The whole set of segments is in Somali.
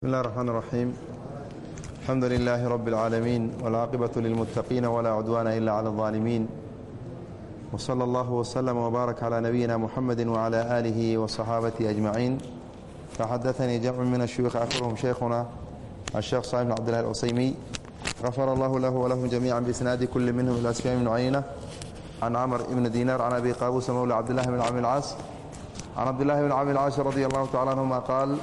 بسم الله الرحمن الرحيم الحمد لله رب العالمين والعاقبة للمتقين ولا عدوان إلا على الظالمين وصلى الله وسلم وبارك على نبينا محمد وعلى آله وصحابته أجمعين فحدثني جمع من الشيوخ آخرهم شيخنا الشيخ صالح بن عبد الله العصيمي غفر الله له ولهم جميعا بإسناد كل منهم إلى سفيان بن عيينة عن عمر بن دينار عن أبي قابوس مولى عبد الله بن عمرو العاص عن عبد الله بن عمرو العاص رضي الله تعالى عنهما قال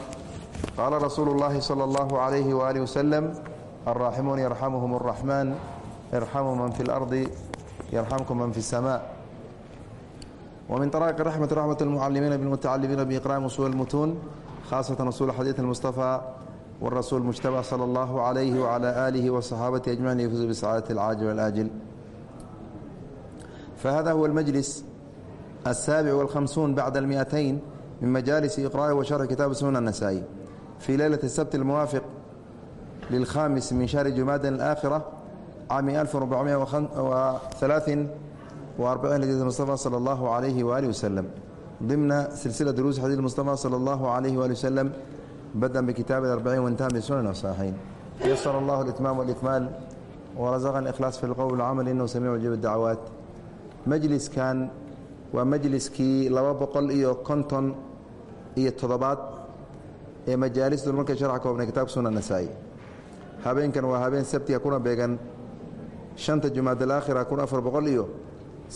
qaala rasuulu اllahi salى اllahu عalayhi waali waslem alraaximuun yarxamuhum الraxmaan yarxamu man fi اlardi yarxamkum man fi الsma wmin طrائq raxmat raxmat اlmucalimiina bاlmutacalimiina biiqra'im usul اlmutuun khaasatan usul xadiid اlmustafa wاrasuul mujtabى salى اllahu عalayhi wعalى aalihi وصaxaabatihi ajmaciin yfuz bisacaadati اlcaajil wاlaajil fahada huwa اlmajlis الsaabic wاlhamsuun bacda اlmiئatayn min majaalisi iqra'i wa sharxi kitaab sunan الnasaa-i في leyلة السبت الموافق للخامس من شهر جماad الآخرة cام مصطفى صلى الله عليه وآله وسلم ضمن سلسلة دروس حديث المصطفى صلى الله عليه وآله وسلم بدأ بكتاب الأربعين وانتهى بسنن والصحيحين يسر الله الإتمام والإكمال ورزقنا الإخلاص في القول والعمل إنه سميع وجيب الدعوات مجلس كان waa majliskii laba boqol iyo konton iyo toddobaad ee majaalisdu markay sharxa koobnay kitaabka suna nasaa-i. Habeenkan waa habeen sabtiga kuna beegan shanta jumaad alaakhira kun afar boqol iyo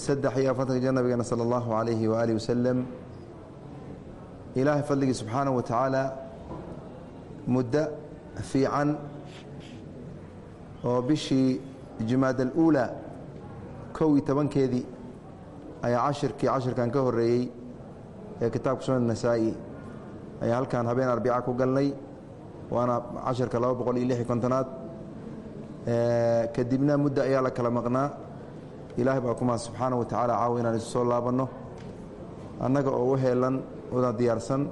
saddex iyo afartanka jir nabigeena sala allahu calayhi waaalihi wasalam ilaahay fadligii subxaanahu wa tacaala muddo fiican oo bishii jumaad aluulaa kow iyo tobankeedii ayaa cashirkii cashirkan ka horreeyey ee kitaabka sunan nasaa-i ayaa halkan habeen arbica ku galnay waana cashirka laba boqol iyo lix iyo kontonaad kadibna muddo ayaa la kala maqnaa. Ilaahay baa kumaa subxaana wa tacaala caawa inaan isu soo laabanno. Annaga oo u heelan una diyaarsan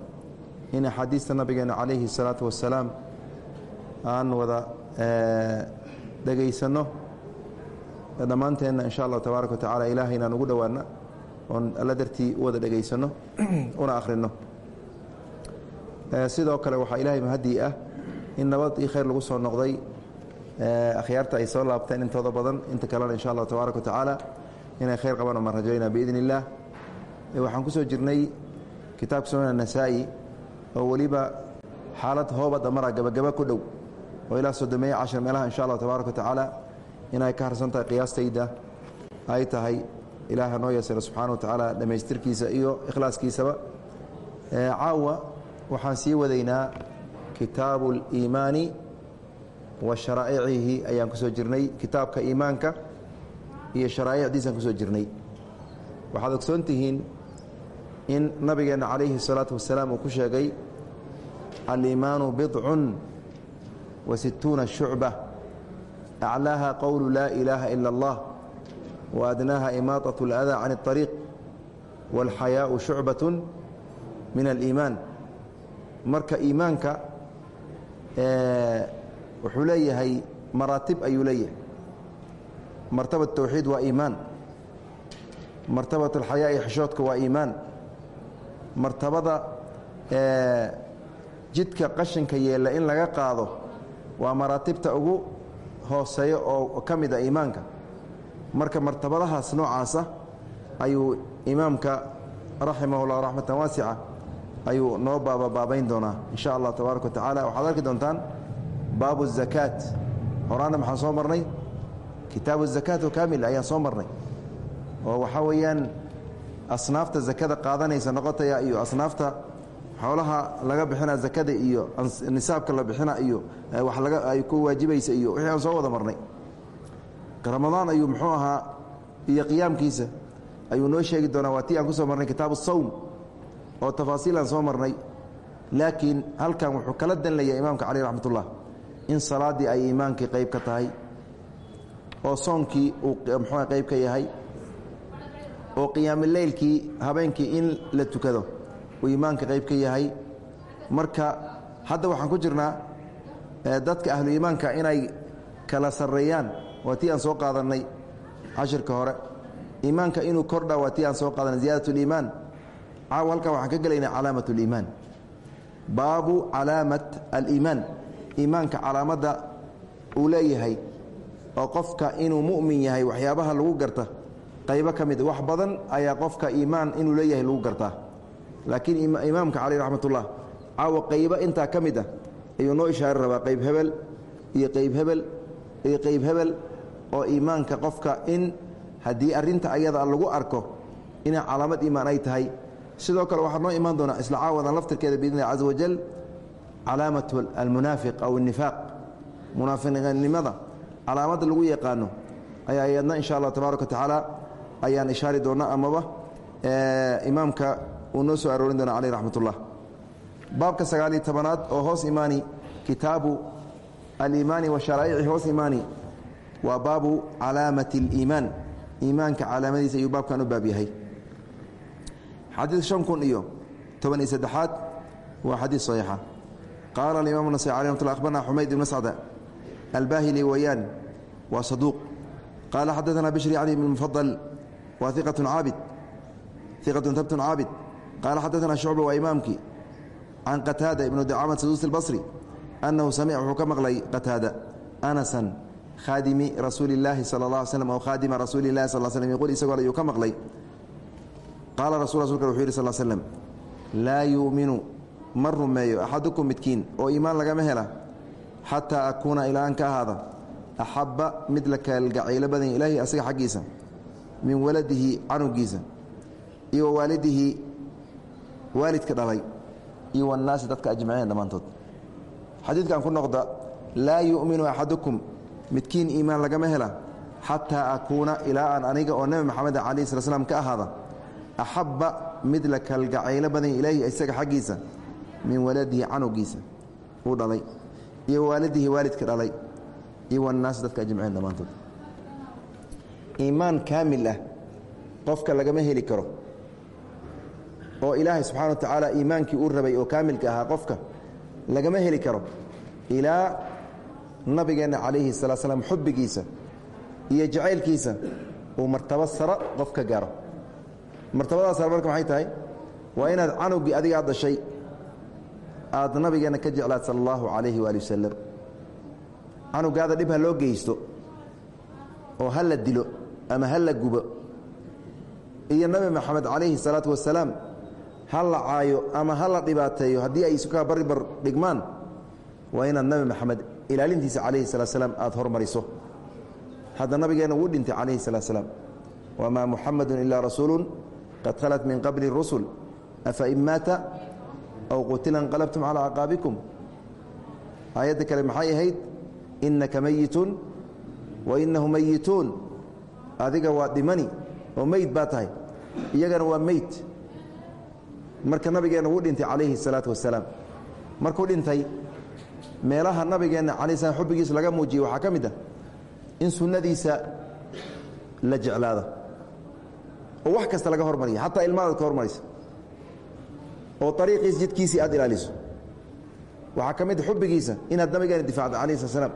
in axaadiista nabigeena calayhi الsalaatu wassalaam aan wada dhegaysanno dhammaanteenna insha allah tabaaraka wa tacala ilaahay inaan ugu dhowaana oon alla dartii u wada dhegaysanno una akhrinno sidoo kale waxaa ilaahay mahadii ah in nabad iyo khayr lagu soo noqday. Akhyaarta ay soo laabteen intooda badan inta kalena insha allah tabaaraka wa inay khayr qabaan omaan rajaynaa biidn illaah waxaan ku soo jirnay kitaabka sunan nasaa-i oo weliba xaalad hoobadda mara gabagaba ku dhow oo ilaa sodomeeye cashar meelaha insha allah tabaaraka wa inay ka harsan tahay qiyaastayda ay tahay ilaaha noo yeesara subxana wa tacaala dhammaystirkiisa iyo ikhlaaskiisaba. Caawa waxaan sii wadaynaa kitaabu اliimaani wa sharaa'icihi ayaan ku soo jirnay kitaabka iimaanka iyo sharaa'icdiisaan ku soo jirnay waxaad ogsoon tihiin in nabigeenna calayhi الsalaatu wasalaam uu ku sheegay aliimaanu bidcun wa situuna shucba aclaaha qowlu laa ilaaha ila اllah wa adnaaha imaataة اlأdaa can الطariiq wاlxayaaءu shucbaة min aliimaan marka iimaanka wuxuu leeyahay maraatib ayuu leeyahay. Martabat towxiid waa iimaan. Martabat alxayaa iyo xishoodka waa iimaan. Martabada jidka qashinka yeella in laga qaado waa maraatibta ugu hooseeyo oo ka mid a iimaanka. Marka martabadahaas noocaasa ayuu imaamka raximah llah raxmatan waasica ayuu noo baababaabayn doonaa insha allah tabaaraka wa tacaala. Waxaad doontaan baabu zakaat. Horaanna maxaan soo marnay? Kitaabu zakaat oo kaamil soo marnay. Oo waxaa weeyaan asnaafta zakada qaadanaysa noqotaya iyo asnaafta xoolaha laga bixina zakada iyo nisaabka la bixina iyo wax laga ay ku waajibaysa iyo wixii aan soo wada marnay. Ramadaan ayuu muxuu ahaa iyo qiyaamkiisa ayuu noo sheegi doonaa. Waa aan ku soo marnay kitaabu sawm oo tafaasiilaan soo marnay laakiin halkan wuxuu kala danlaya imaamka cali raxmat ullah in salaaddii ay iimaankii qayb ka tahay oo soonkii uu muxua qayb ka yahay oo qiyaamileylkii habeenkii in la tukado uu iimaanka qayb ka yahay. Marka hadda waxaan ku jirnaa dadka ahlu iimaanka inay kala sarreeyaan waa aan soo qaadannay cashirka hore. Iimaanka inuu kordha waa aan soo qaadanay ziyaadat اliimaan caaw halkan waxaan ka gelaynaa calaamat اliimaan baabu calaamat aliimaan. Iimaanka calaamadda uu leeyahay oo qofka inuu mu'min yahay waxyaabaha lagu garta qaybo ka mid wax badan ayaa qofka iimaan inuu leeyahay lagu gartaa laakiin imaamka caleyh raxmatullah caawa qaybo intaa ka mid ah ayuu noo ishaari rabaa qayb hebel iyo qayb hebel iyo qayb hebel oo iimaanka qofka in haddii arrinta ayada lagu arko inay calaamad iimaan ay tahay sidoo kale waxaa noo imaan doonaa isla caawadan laftirkeeda biidn illahi caza wajal calaamatu almunaafiq aw الnifaaq munaafiqnimada calaamadda lagu yaqaano ayaa iyadna insha allah tabaaraka watacaala ayaan ishaari doonnaa amaba imaamka uu noo soo aroorin doona caleyh raxmat ullah baabka sagaaliyo tobanaad oo hoos imaani kitaabu aliimaani wa sharaa'ici hoos imaani waa baabu calaamati اliimaan iimaanka calaamadiisa ayuu baabkan u baab yahay xadiid shan kun iyo toban iyo saddexaad waa xadiid saxiixa. Qaala alimaam anasai alay mat abarna xumayd ibn sacda albahili wayaan waa saduuq. Qaala xadaana bishri yani ibn mufadal waa iqatun caabid iqatun habtun caabid. Qaala xadaana shucba waa imaamkii can qataada ibnu dacaama saduusi albasri annahu samica wuxuu ka maqlay qataada anasan khaadimi rasuuli illaahi sala la slam o khaadima rasuuli lahi sal slam yuqul isagoo ayuu ka maqlay qaala rasul rasulka wuxuu yidhi sal slm laa yuuminu ma rumeeyo axadukum midkiin oo iimaan lagama hela xataa akuuna ilaa an ka ahaada axabba mid la kaalgacaylo badan ilaahi asaga xaggiisa min waladihi canugiisa iyo wa waalidihi waalidka dhalay iyo wannaasi dadka ajmaciin dhammaantood. Xadiidkan ku noqda laa yu'minu axadukum midkiin iimaan lagama hela xataa akuuna ilaa aan aniga oo nebi maxamed calayh sala slam ka ahaada axabba mid la kalgacaylo badan ilaahi isaga xaggiisa min waladihi canugiisa uu dhalay iyo waalidihi waalidka dhalay iyo wannaasi dadka ajmaciin dhammaantood iimaan kaamil ah qofka lagama heli karo oo ilaahay subxana wa tacaala iimaankii uu rabay oo kaamilka ahaa qofka lagama heli karo ilaa nabigeenna calayhi salaa slam xubbigiisa iyo jacaylkiisa uu martabo saro qof ka gaaro martabadaas marka maxay tahay? Waa inaad canugii adiga aad dhashay aad nabigeenna ka jeclaad sala allahu calayhi waali wasalam canugaada dhib ha loo geysto oo ha la dilo ama ha gubo. Iyo nebi maxamed calayhi salaatu wasalaam ha la caayo ama ha la dhibaateeyo haddii ay isukaa baribar dhigmaan waa inaad nebi maxamed ilaalintiisa calayhi salatu salaam aad hormariso. Hadda nabigeenna wuu dhintay calayhi salatu salaam. Wamaa muxamadun ilaa rasuulu qad khalat min qabli rusul afain maata aw qutila inqalabtum calaa caqaabikum aayadda kale maxay ahayd innaka meyitun wa innahu meyituun adiga waa dhimani oo meyd baa tahay iyagana waa meyd marka nabigeenna wuu dhintay calayhi salaatu wasalaam markuu dhintay meelaha nabigeenna alay slam xubbigiisa laga muujiyey waxaa ka mid ah in sunnadiisa la jeclaado oo wax kasta laga hormariya xataa ilmaadaad ka hormaraysa oo ariiqiis jidkiisii aad ilaaliso. Waxaa ka mid a xubbigiisa inaad nabigeena difaacdo calayh slat slam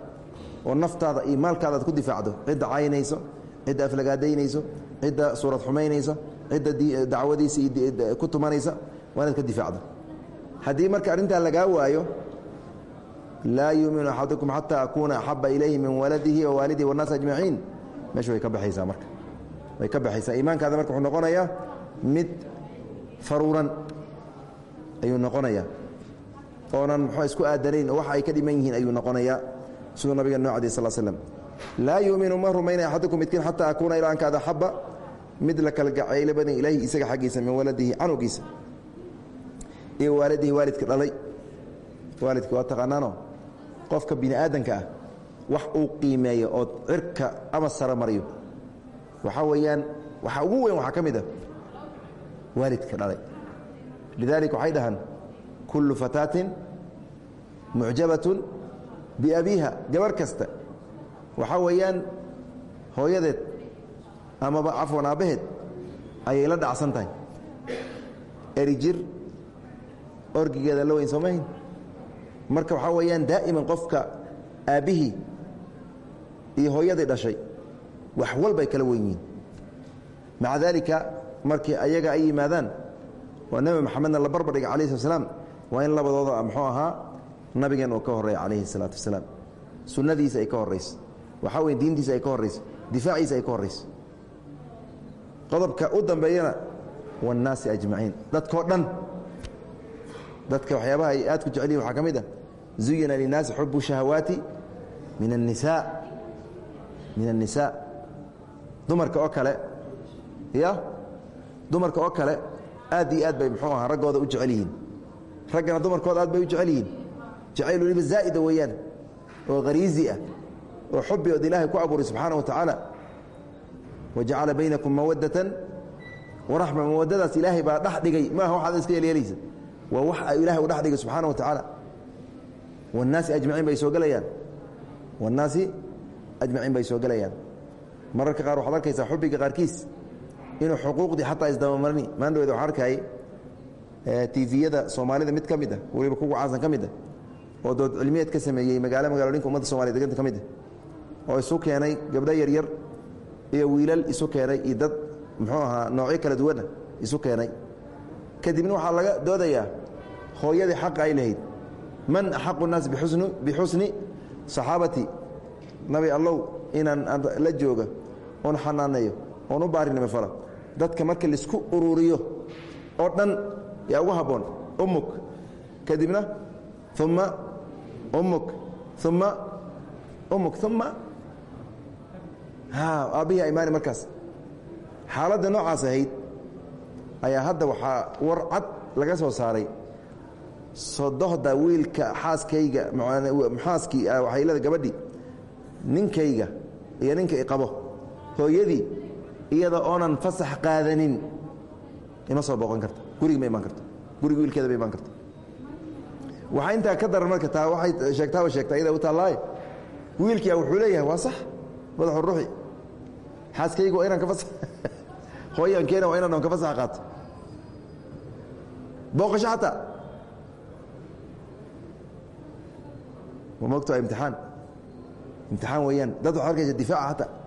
oo naftaada iyo maalkaada aad ku difaacdo cidda caynayso cidda aflagaadaynayso cidda suurad xumaynaysa cidda dacwadiisa iyo ku tumanaysa waa inaad ka difaacdo. Haddii marka arrintaa lagaa waayo laa yuuminu axadukum xataa akuuna axaba ilayhi min waladihi wa waalidihi wannaas ajmaciin meesha way ka baxaysaa marka way ka baxaysaa. Iimaankaada marka wuxuu noqonayaa mid faruuran ayuu noqonayaa oonan muxuu isku aadanayn oo wax ay ka dhiman yihiin ayuu noqonayaa siduu nabiga noo cadiy sal slm laa yuuminu ma rumaynaya axadukum midkiin xataa akuuna ilaa ankaada axaba mid la kalgacaylo badan ilaahi isaga xaggiisa min waladihi canugiisa. Iyo waalidihi waalidka dhalay. Waalidka waa taqaanaano? Qofka bini aadanka ah wax uu qiimeeyo oo cirka ama mariyo waxaa weeyaan waxaa ugu weyn waxaa ka ah waalidka dhalay. Lidalika waxay dhahaan kullu fataatin mucjabatun biabiiha gabar kasta waxaa weeyaan hooyadeed amaba cafwan aabbaheed ayay la dhacsan tahay. Erijir orgigeeda la weyn soomahayn marka waxaa weeyaan daa'iman qofka aabbihii iyo hooyadii dhashay wax walbay kala wen yihiin. Maca markii ayaga ay yimaadaan waa nebi maxamedna la barbardhiga calayi slat slaam waa in labadooda muxuu ahaa nabigeen oo ka horreeya calayhi salaatu wasalaam. Sunnadiisa ay ka horrayso waxaa weye diintiisa ay ka horrayso difaaciisa ay ka horrayso qodobka u dambeeyana waannaasi ajmaciin. Dadkao dhan dadka waxyaabaha ay aad ku jecelyihin waxaa ka mid ah zuyina linnaasi xubu shahawaati min annisaa min annisaa dumarka oo kale ya? Dumarka oo kale aad iyo aad bay muxuu ahaa raggooda u jecel yihiin. Raggana dumarkooda aad bay u jecel yihiin. Jacayl weliba zaa'ida weeyaan oo hariizi ah oo ood ilaahay ku abuuray subxaana wa tacaala wajacala baynakum mawaddatan waraxma mawaddadaas ilaahay baa dhex dhigay. Maaha waxaad iska yeelyeelaysa waa wax ilahay u dhex dhigay subxaana wa tacaala wannaasi ajmaciin bay soo gelayaan. Wannaasi ajmaciin bay soo gelayaan mararka qaar waxaad arkaysaa xubbiga qaarkiis inuu xuquuqdii xataa isdabamarni maandhawed waxaan arkayay tiviyada soomaalida mid ka mid ah weliba kugu caansan ka mid ah oo dood cilmiyeed ka sameeyey magaalo magaloninka ummadda somaliyed deganta ka mid ah oo isu keenay gabdho yaryar iyo wiilal isu keenay iyo dad muxuu ahaa noocyo kala duwana isu keenay. Kadibna waxaa laga doodayaa hooyadii xaqa ay lahayd. Man axaqu naas bixusni saxaabati nabi allow inaan la jooga oon xanaaneeyo oon u baarinimo fala. Dadka marka la isku ururiyo oo dhan yaa ugu habboon ummuk. Kadibna uma ummuk. Uma ummuk. Uma aabbihii imaani markaas. Xaaladda noocaas ahayd ayaa hadda waxaa war cad laga soo saaray. Sodohda wiilka xaaskayga xaaskii waxaylada gabadhii ninkayga iyo ninka i qabo hooyadii iyada oonan fasax qaadanin ima soo booqan karto guriga ma imaan karto. Guriga wiilkeeda ma imaan karto. Waxaa intaa ka daran marka taa waxay sheegtaaba sheegta iyada u taallaaye wiilkia wuxuu leeyahay waa sax madaxu ruuxi. Xaaskayga waa inaan ka fasa hooyankeena waa inaan ka fasaxa qaato. Booqasho xataa. Mogta imtixaan. Imtixaan weeyaan. Dad waxaa arkaysa difaaca xataa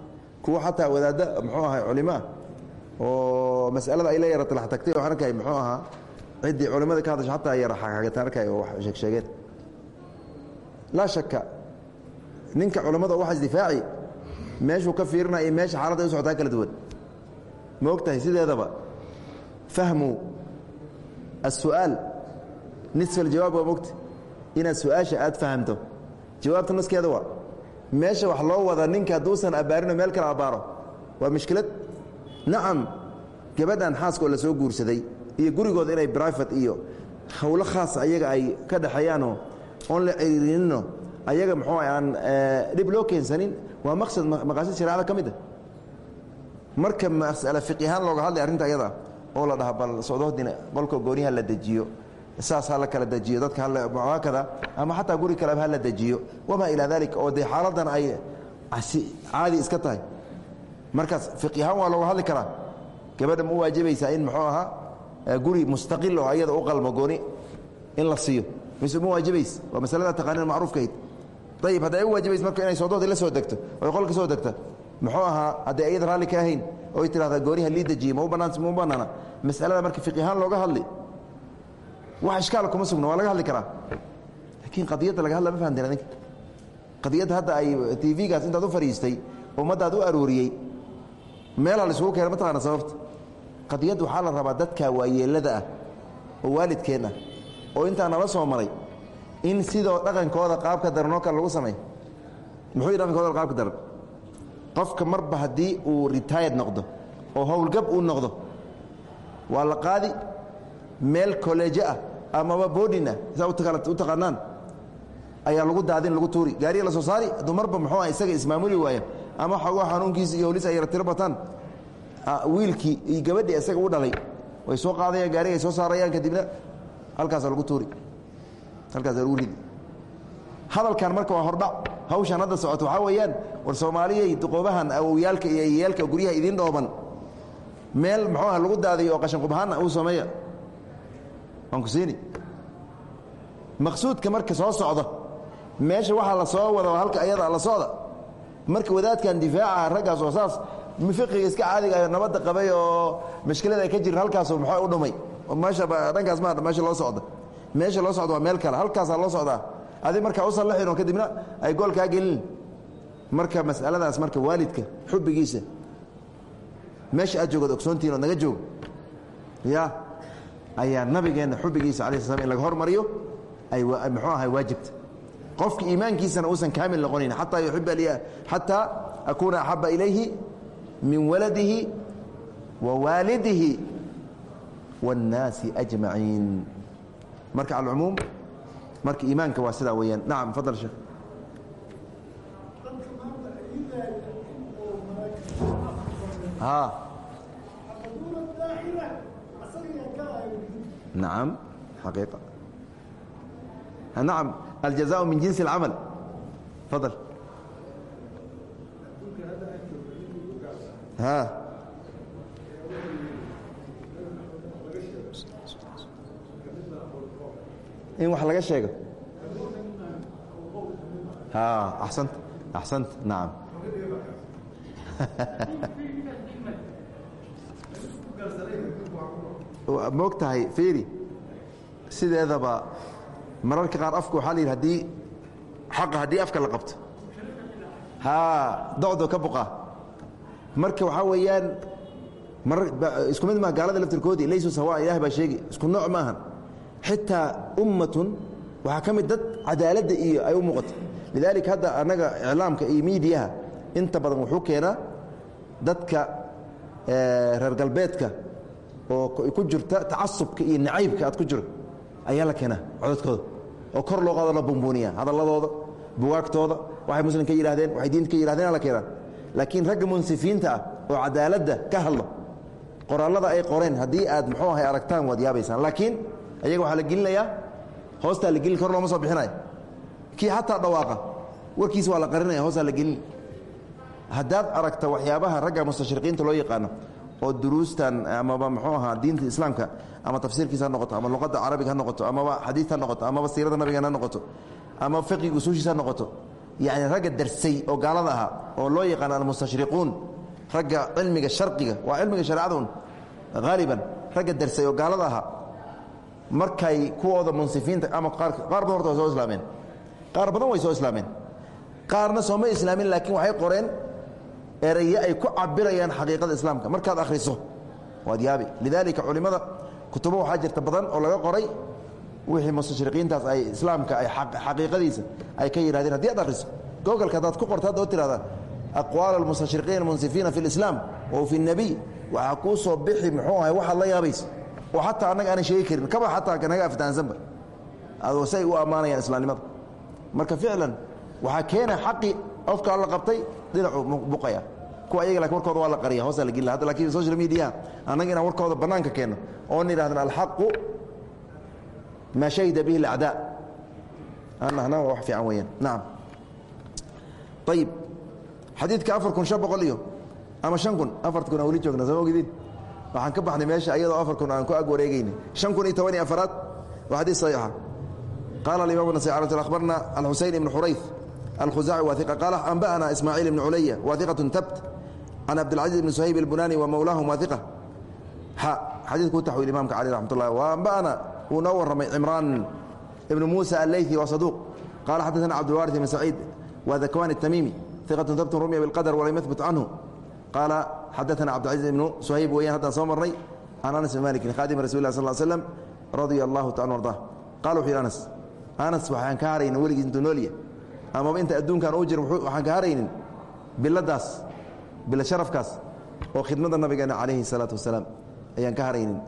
kuwa xataa wadaadda muxuu ahay culimaa oo masalada ay la yara talax tagtay waxaan arkay muxuu ahaa ciddii culimmada ka hadasha xataa yara xagaagatan arkay oo wax sheeg sheegeen laa shaka ninka culammada oo waxaas difaaci meeshuu ka fiirinaya iyo meesha xaaladda ay u socotaa kala duwan. Ma og tahay sideedaba? Fahmu الsu'aal nisfa aljawaab waa mogta inaad su'aasha aad fahamto jawaabta nuskeeda waa meesha wax loo wada ninka hadduusan abbaarinoo meel kale abbaaro. Waa mushkilad nacam gabadhan xaaskaoo la soo guursaday iyo gurigooda inay brifate iyo howlo khaas ayaga ay ka dhexeeyaanoo oon la ciriirinino ayaga muxuu aan dhib loo keensanin. Waa maqsad maqaasid shareecada ka mid a marka mas'ale fiqihaan looga hadlay arrinta ayadaa oo la dhaha bal sodohdina qolka gooniha la dejiyo saas ha la kala dejiyo dadka haakada ama xataa guri kaleba ha la dejiyo wamaa ilaa dalik oo dee xaaladan ay caadi iska tahay. Markaas fiqihaan waa looga hadli karaa. Gabadha ma u waajibaysaa in muxuu ahaa guri mustaqil oo ayada u qalmo gooni in la siiyo. Mise ma waajibays? Waa masalada taqaaniin macruufkahayd ayib hadday u waajibays marka inay sodohdii la soo degto oy qolka soo degta. Muxuu ahaa hadday ayada raalli ka ahayn oy tidhahdaa gooniha lii dejiye ma u bannaana masalada marka fiqihaan looga hadli wax ishkaal kuma sugna waa laga hadli karaa. Laakiin qadiyadda laga hadla ma fahamteen adinka qadiyadda hadda ay t v-gaas intaad u fadhiistay ummaddaad u arooriyey meelaa la isugu keena mataqaana sababta? Qadiyadda waxaa la rabaa dadka waayeellada ah oo waalidkeen ah oo intaa nala soo maray in sidoo dhaqankooda qaabka daranoo kale lagu sameey muxuu dhaqankooda qaabka daran? Qofka marba haddii uu retired noqdo oo howlgab uu noqdo waa la qaadi. Meel kolleejo ah amaba boodhin ah saa u taqaanaan. Ayaa lagu daadin lagu tuuri. Gaariya la soo saari hadduu muxuu ah isaga ismaamuli waaya ama xoogaa xanuunkiisa iyo howlis ay yara tiro bataan. Wiilkii iyo gabadhii isaga u dhalay. Way soo qaadayaan gaariga ay soo saarayaan kadibna halkaasa lagu tuuri. Halkaasa lagu ridi. Hadalkan marka waa hordhac. Hawshan hadda socoto waxaa weeyaan war soomaaliyay duqoobahan awowyaalka iyo yaalka guryaha idiin dhooban. Meel muxuu ah lagu daadiyo oo qashanqubhaana uu sameeya waan ku siini. Maqsuudka marka soo socda meesha waxaa la soo wada halka ayada la socda. Marka wadaadkan difaaca raggaas oo saas fiqiga iska caadiga nabadda qabay oo mashkilada ay ka jirin halkaasu muxuu u dhumay. Meesha dhankaas ma meesha loo socda. Meesha loo socda waa meel kale halkaasaa loo socdaa adi markaa u sallaxin oo kadibna ay gool kaa gelin. Marka masaladaas marka waalidka xubbigiisa. Meesha aad joogood ogsoontihin ood naga joog. Ya ayaa nabigeenna xubbigiisa ala sl in laga hormariyo ay muxuu ahay waajibta qofka iimaankiisana uusan kaamil noqonayn xataa yuiba li xataa akuuna axaba ilayhi min waladihi wa waalidihi waاnnaasi ajmaciin. Marka alcumuum marka iimaanka waa sidaa weeyaan. Nacam fadal sheekh نعم حقيقة نعم الجزاء من جنس العمل تفضل ها in wax laga sheego ها أحسنت أحسنت نعم moog tahay fiiri. Sideedaba mararka qaar afka waxaa la yidhi haddii xaqa haddii afka la qabto. Haa docdo ka buqa. Marka waxaa weeyaan isku mid maa gaalada laftirkoodii laysu sawaa ilaah baa sheegi. Isku nooc maahan. Xitaa ummatun waxaa ka mid dad cadaaladda iyo ay u muuqato lidaalika hadda annaga iclaamka iyo miidiyaha inta badan wuxuu keenaa dadka reer galbeedka oo ku jirta tacasubka iyo nacaybka aad ku jiro ayaa la keenaa codadkooda. Oo kor loo qaado la bumbuuniya hadalladooda bugaagtooda waxay muslim ka yidhahdeen waxay diinta ka yihahdeen la keenaa. Laakiin ragga munsifiinta ah oo cadaaladda ka hadla qoraallada ay qoreen haddii aad muxuu ahay aragtaan waad yaabaysaan. Laakiin ayaga waxaa la gelinayaa hoostaa la gelin kor looma soo bixinaya kii xataa dhawaaqa warkiisa waa la qarinaya hoostaa la gelin haddaad aragta waxyaabaha ragga mustashriqiinta loo yaqaano oo duruustan amaba muxuu ahaa diinta islaamka ama tafsiirkiisa ha noqoto ama luqadda carabiga ha noqoto amaba xadiis ha noqoto amaba siirada nabigan ha noqoto ama fiqiga usuushiisa ha noqoto yacni ragga darsay oo gaalada ahaa oo loo yaqaano almustashriquun ragga cilmiga sharqiga waa cilmiga shareecadun haaliban ragga darsay oo gaalada ahaa markay kuwooda munsifiinta ama qaar badan horta way soo islaameen qaar badan way soo islaameen qaarna sooma islaamin laakiin waxay qoreen eraye ay ku cabirayaan xaqiiqada islaamka. Markaad akhriso waad yaabi. Lidaalika culimmada kutubo waxaa jirta badan oo laga qoray wixii mustashriqiintaas ay islaamka ay xaqiiqadiisa ay ka yidhahdeen haddii aad akhriso googolka haddaad ku qorto hadda oo tirahda aqwaal almustashriqiin almunsifiina fi lislaam wa fi اnebiy waxaa kuu soo bixi muxuu ahay waxaad la yaabaysa. Oo xataa annaga aanan sheegi karin kaba xataa naga aftahansanba adoo say u ammaanayaan islaamnimada. Marka ficlan waxaa keena xaqii qofka la qabtay dhinacuu buqaya kuwa ayaga laakiin warkooda waa la qariya hoosaa la gelina hadda laakiin social media annaga inaan warkooda bannaanka keenno oon idhahdana alxaqu maa shahida bihi اlacdaa anahna waa wax fiican weeyaan. Nacam ayib xadiidka afar kun shan boqol iyo ama shan kun afarta kun aan weli joogna soo ogidin? Waxaan ka baxnay meesha iyadoo afar kun aan ku ag wareegayna shan kun iyo toban iyo afaraad waa xadiis saxiixa. Qaala alimam nasai akhbarna alxuseyn ibn xurayf الخزاعي واثقة قال أنبأنا إسماعيل بن علية واثقة تبت عن عبد العزيز بن سهيب البناني ومولاه واثقة حديث كنت تحوي الإمام علي رحمة الله وأنبأنا ونور عمران ابن موسى الليثي وصدوق قال حدثنا عبد الوارث بن سعيد وذكوان التميمي ثقة ثبت رمي بالقدر ولم يثبت عنه قال حدثنا عبد العزيز بن سهيب ويان هذا صومرني عن أنس بن مالك خادم رسول الله صلى الله عليه وسلم رضي الله تعالى وارضاه قالوا في أنس أنس وحيان كارين ولي انتونوليا amaba inta adduunkan u jir waxaan ka haraynin biladaas bila sharafkaas oo khidmada nabigeena calayhi salaatu wasalaam ayaan ka haraynin.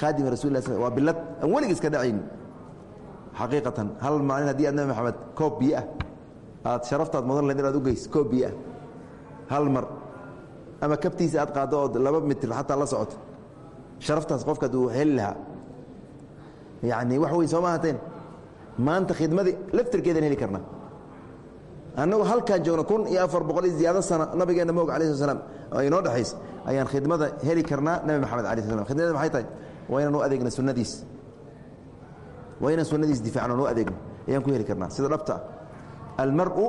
Khaadim rasul waa bilad aan weligii iska dhacaynin. Xaqiiqatan hal maalin haddii aad nabi maxamed koob biyo ah. Aad sharaftaad mudan lahayd inaad u geys koob biyo ah. Hal mar. Ama kabtiisa aad qaaddo ood laba mitir xataa la socoto sharaftaas qofkaad uu heli lahaa. Yacni wax weyn sooma ahateen maanta khidmadii laftirkeedaan heli karnaa annagu halkaan joogno kun iyo afar boqol iyo ziyaado sano nabigeenna moog alai sl slam oo inoo dhexayso ayaan khidmada heli karnaa nebi maxamed ala sl khidmada maxay tahay? Waa inaan u adeegno sunnadiis. Waa inaan sunnadiis difaacno nu adeegno. Ayaan ku heli karnaa. Sida dhabta ah almar'u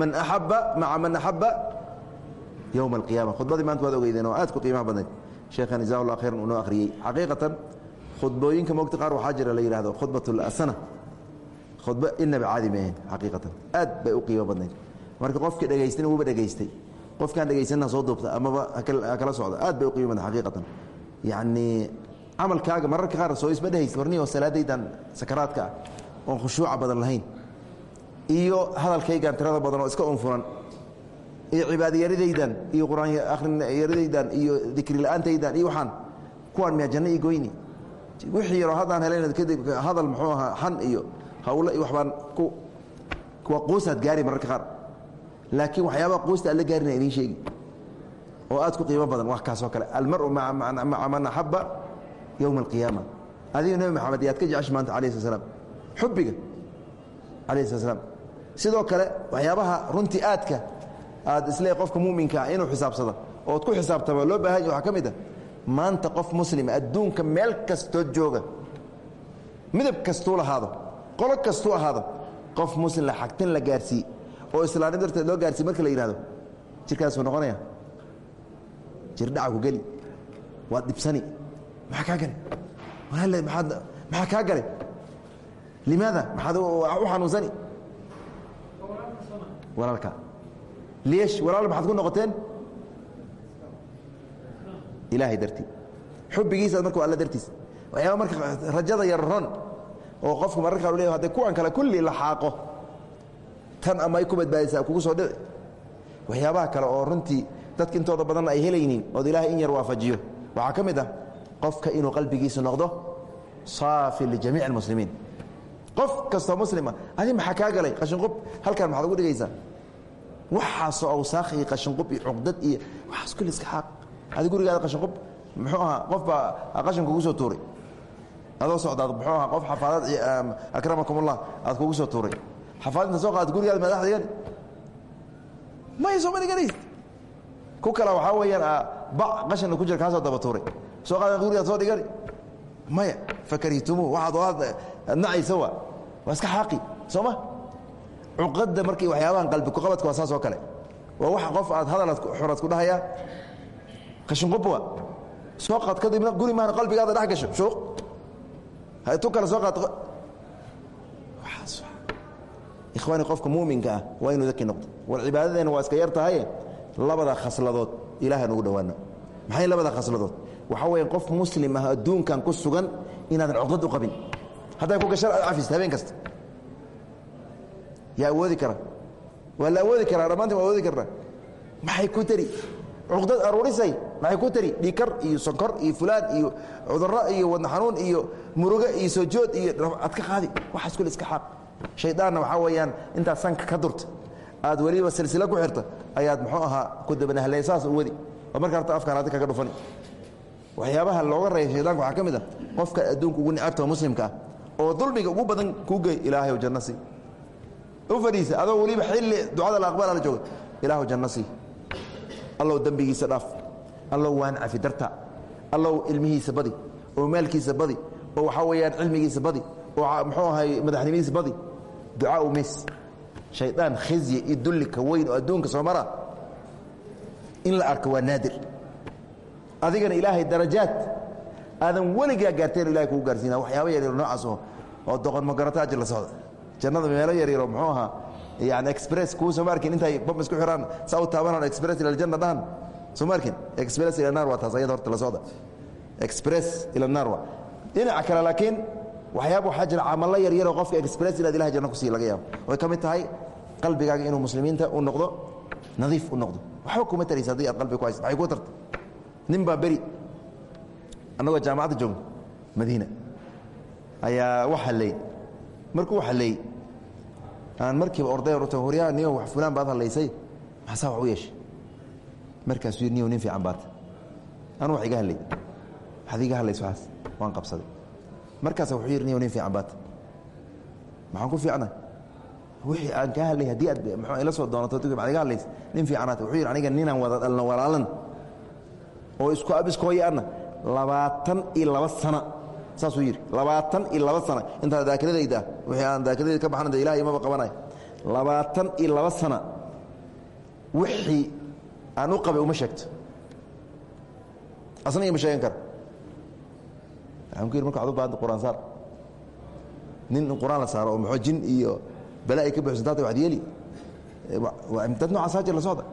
man axabba maca man axabba yowma alqiyama khudbadii maanta waad ogeydeen oo aad ku qiimaha badnayd. Sheekhan jaza allah khayran uu noo akhriyey. Xaqiiqatan khudbooyinka moogta qaar waxaa jira la yidhahdo khudbat asana khudbo inaba caadi ma ahayn xaqiiqatan aad bay u qiimo badnayd. Marka qofkii dhegaystana wuuba dhegaystay. Qofkaan dhegaysanna soo duubta amaba hakala socda. Aad bay u qiimo badnay xaqiiqatan yacnii camalkaaga mararka qaar soo isma dhehaysa warniyo salaadaydan sakaraadka ah oon khushuuca badan lahayn. Iyo hadalkaygan tirada badan oo iska unfuran iyo cibaadayaradaydan iyo qur'aan akhriyaradaydan iyo dikri la'aantaydan iyo waxaan kuwaan miyaa janno ii goyni? Wixii yaroo haddaan helayn kadib hadal muxuu ahaa xan iyo hawle iyo waxbaan ku kuwa quusaad gaari mararka qaar. Laakiin waxyaabaha quusta aad la gaarina idiin sheegi oo aad ku qiimo badan wax kaasoo kale. Almaru maca man axaba yowma alqiyaama. Adiga nebi maxamed yaad ka jecesha maanta alayh sla slam xubbiga alayh sla slam sidoo kale waxyaabaha runtii aadka aad isle qofka muminka ah inuu xisaabsado ood ku xisaabtama loo baahan ya waxaa ka mid a maanta qof muslima adduunka meel kastoo jooga midab kastuu lahaado qolo kastuu ahaado qof muslim la xagtin la gaarsiiye oo islaamnimo darteed loo gaarsiiye marka la yidhahdo jirkaasuu noqonaya. Jir dhaca ku geli waad dhibsani. Maxaa kaa gale walaale maaad maxaa kaa gale limaada? Maxaad u xanuunsani? Walaalka. Liyesh walaal maxaad ku noqoteen? Ilaahay dartii. Xubbigiisaad marka alla dartiis. Waxyaaba marka rajada yarron oo qofku mararkaa u leya hadday kuwan kale kulli la xaaqo tan ama ay ku badbaadisaa kugu soo dhici waxyaabaha kale oo runtii dadka intooda badanna ay helaynin ood ilaahay in yar waafajiyo waxaa ka mid ah qofka inuu qalbigiisu noqdo saafi lijamiic almuslimiin. Qof kastoo muslima adi maxaa kaa galay? Qashinqub halkan maxaad ugu dhigaysaa. Waxaasoo awsaakh iyo qashinqub iyo cuqdad iyo waxaas kulli iska xaaq. Adi gurigaada qashinqub muxuu ahaa qof baa qashin kugu soo tuuray adoo socdaad muxuu ahaa qof xafaadad akramakum ullah aad kugu soo tuuray. Xafaadinta soo qaad gurigaada madax dhigani maya sooma dhiganays ku kale waxaa weeyaan bac qashina ku jira kaasoo daba tuuray. Soo qaada gurigaad soo dhigani? Maya fakarihtumuu waxaad oaad nacaysa waa. Waa iska xaaqi soo ma? Cuqadda markii waxyaabahan qalbi kuqabadka waa saas oo kale. Waa wax qof aad hadalaad xoraad ku dhahayaa qashinqub waa. Soo qaad kadibna guri maana qalbigaada dhex gasho shuuq tu kale soo ikhwaani qofka muuminka ah waa inuu daki noqdo. War cibaadadeena waa iska yar tahaye labada khasladood ilahay nugu dhowaano maxay labada khasladood? Waxaa weya qof muslim ah adduunkan ku sugan inaadan cuqdad u qabin. Hadday ku gashaan aad cafista habeen kasta. Yaa awoodi kara. Waa la awoodi karaa dhammaantin waa awoodi karnaa maxay ku tari cuqdad aruurisay maxay ku tari dhikar iyo sonkor iyo fulaan iyo cudurro iyo wadna xanuun iyo murugo iyo sojood iyo ad ka qaadi waxaas kule iska xaaq. Shaydaanna waxaa weeyaan intaad sanka ka durta. Aad weliba silsilo ku xirta ayaad muxuu ahaa ku dabanahley saas u wadi. Oo marka horta afkaan adi kaga dhufani. Waxyaabaha looga reeyay shaydanka waxaa ka mid a qofka adduunka ugu nicabta muslimka ah oo dulmiga ugu badan kuu gey ilaahay janno sii u fadhiisa adoo weliba xilli ducada la aqbala la jooga ilaahu janno sii allow dembigiisa dhaaf. Allow waan cafi darta. Allow ilmihiisa badi oo maalkiisa badi oo waxaa weeyaan cilmigiisa badi oo muxuu ahay madaxnimadiisa badi. Ducaa u mis shaydaan khizya iyo dullika weyn oo adduunka soo mara. In la arko waa naadir. Adigana ilaahay darajaad. Aadan weligaa gaarteen ilahay kugu gaarsiina waxyaaba yaryar noocaas oo doqon magarata ajir la socda. Jannada meelo yaryaro muxuu ahaa yani express kuu soo ma arkin intay bam isku xiraan saa u taabanaan express ila aljanna dhahan soo ma arkin express ila naar waa taas ayada horta la socda. Express ila naar waa. Dhinaca kale laakiin waxyaaba waxaa jira camallo yaryaroo qofka express inaad ilahay janno ku sii laga yaabo. Way ka mid tahay qalbigaaga inuu muslimiinta u noqdo nadiif u noqdo. Waxba kuma taraysa haddii aad qalbiga ku haysa maxay kuu tarta nin baa beri annagoo jaamacadda joogno madiina. Ayaa wax halleey markuu wax halleey aan markiiba urta horyaa niyo wax fulaan baad hadlaysay? Maxasaa wax u yeeshay? Markaasuu yidhi niyo nin fiican baata anu wax iga hadlay. Waxaad iga hadlaysa waxaas waan qabsaday. Markaasa wuxuu yidhi niyo nin fiican baata maxaan ku fiicnay wixii aan kaa hadlay haddii aad mxuu ila soo doonato maad iga hadlaysa nin fiicanaata wuxuu yidhi aniga ninaan wada dhalno walaalan oo isku abiskooya anna labaatan iyo laba sana saasuu yidhi labaatan iyo laba sana. Intaa daakiradayda wixii aan daakiradayda ka baxna de ilahay imaba qabanay labaatan iyo laba sana wixii aan u qabay uma sheegto. Asna ima sheegan kara. Waxaan ku yidhi marka ad u baahanta quraan saar. Nin in qur'aan la saaro oo maxoo jin iyo bala ay ka buxsantaata waxad yeeli. Dad noocaas hajir la socda.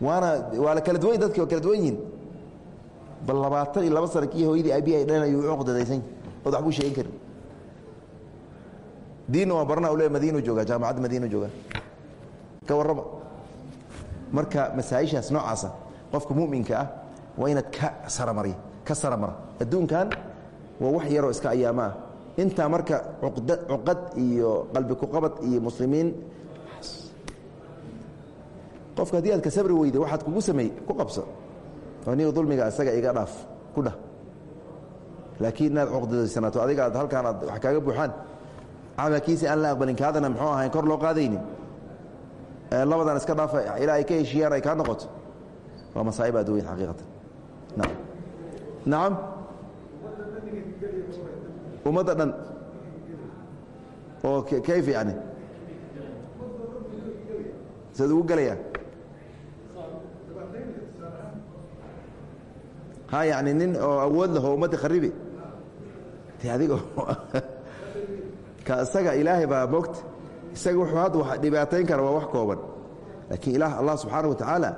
Waana waa la kala duwan dadki waa kala duwan yihiin bal labaatan iyo laba sana kii hooyadii aabihi ay dhalan ayuu cuqdadaysan ood waxbuu sheegin karin. Diinna waa barana le madiinu joogaa jaamacadda madiinu joogaa. Ka warrama. Marka masaa-ishaas noocaasa qofka muminka ah waa inaad ka saramary ka saramara adduunkan waa wax yaroo iska ayaama ah. Intaa marka uqda cuqad iyo qalbi kuqabad iyo muslimiin qofka haddii aad ka sabri weyda waxaad kugu sameey ku qabso niga dulmiga isaga iga dhaaf ku dhah laakiin inaad cuqdadaysanaato adiga aad halkaan aad wax kaaga buuxaan camalkiisi aan la aqbalin kaadana muxuu ahayn kor loo qaadaynin. Labadan iska dhaafa ilaa ay ka heshiiyaan ay kaa noqoto. Waa masaa'ib aad weyn xaqiiqatan. Naam. Nacam ummadda dhan. Oo kayf yani siad ugu gelayaa yani nin oo awood laho ummadda kharibi. De adigo ka isaga ilaahay baa moogta isaga wuxuu hadda wa dhibaatayn kara waa wax kooban. Laakiin ilaah allah subxaana wa tacaala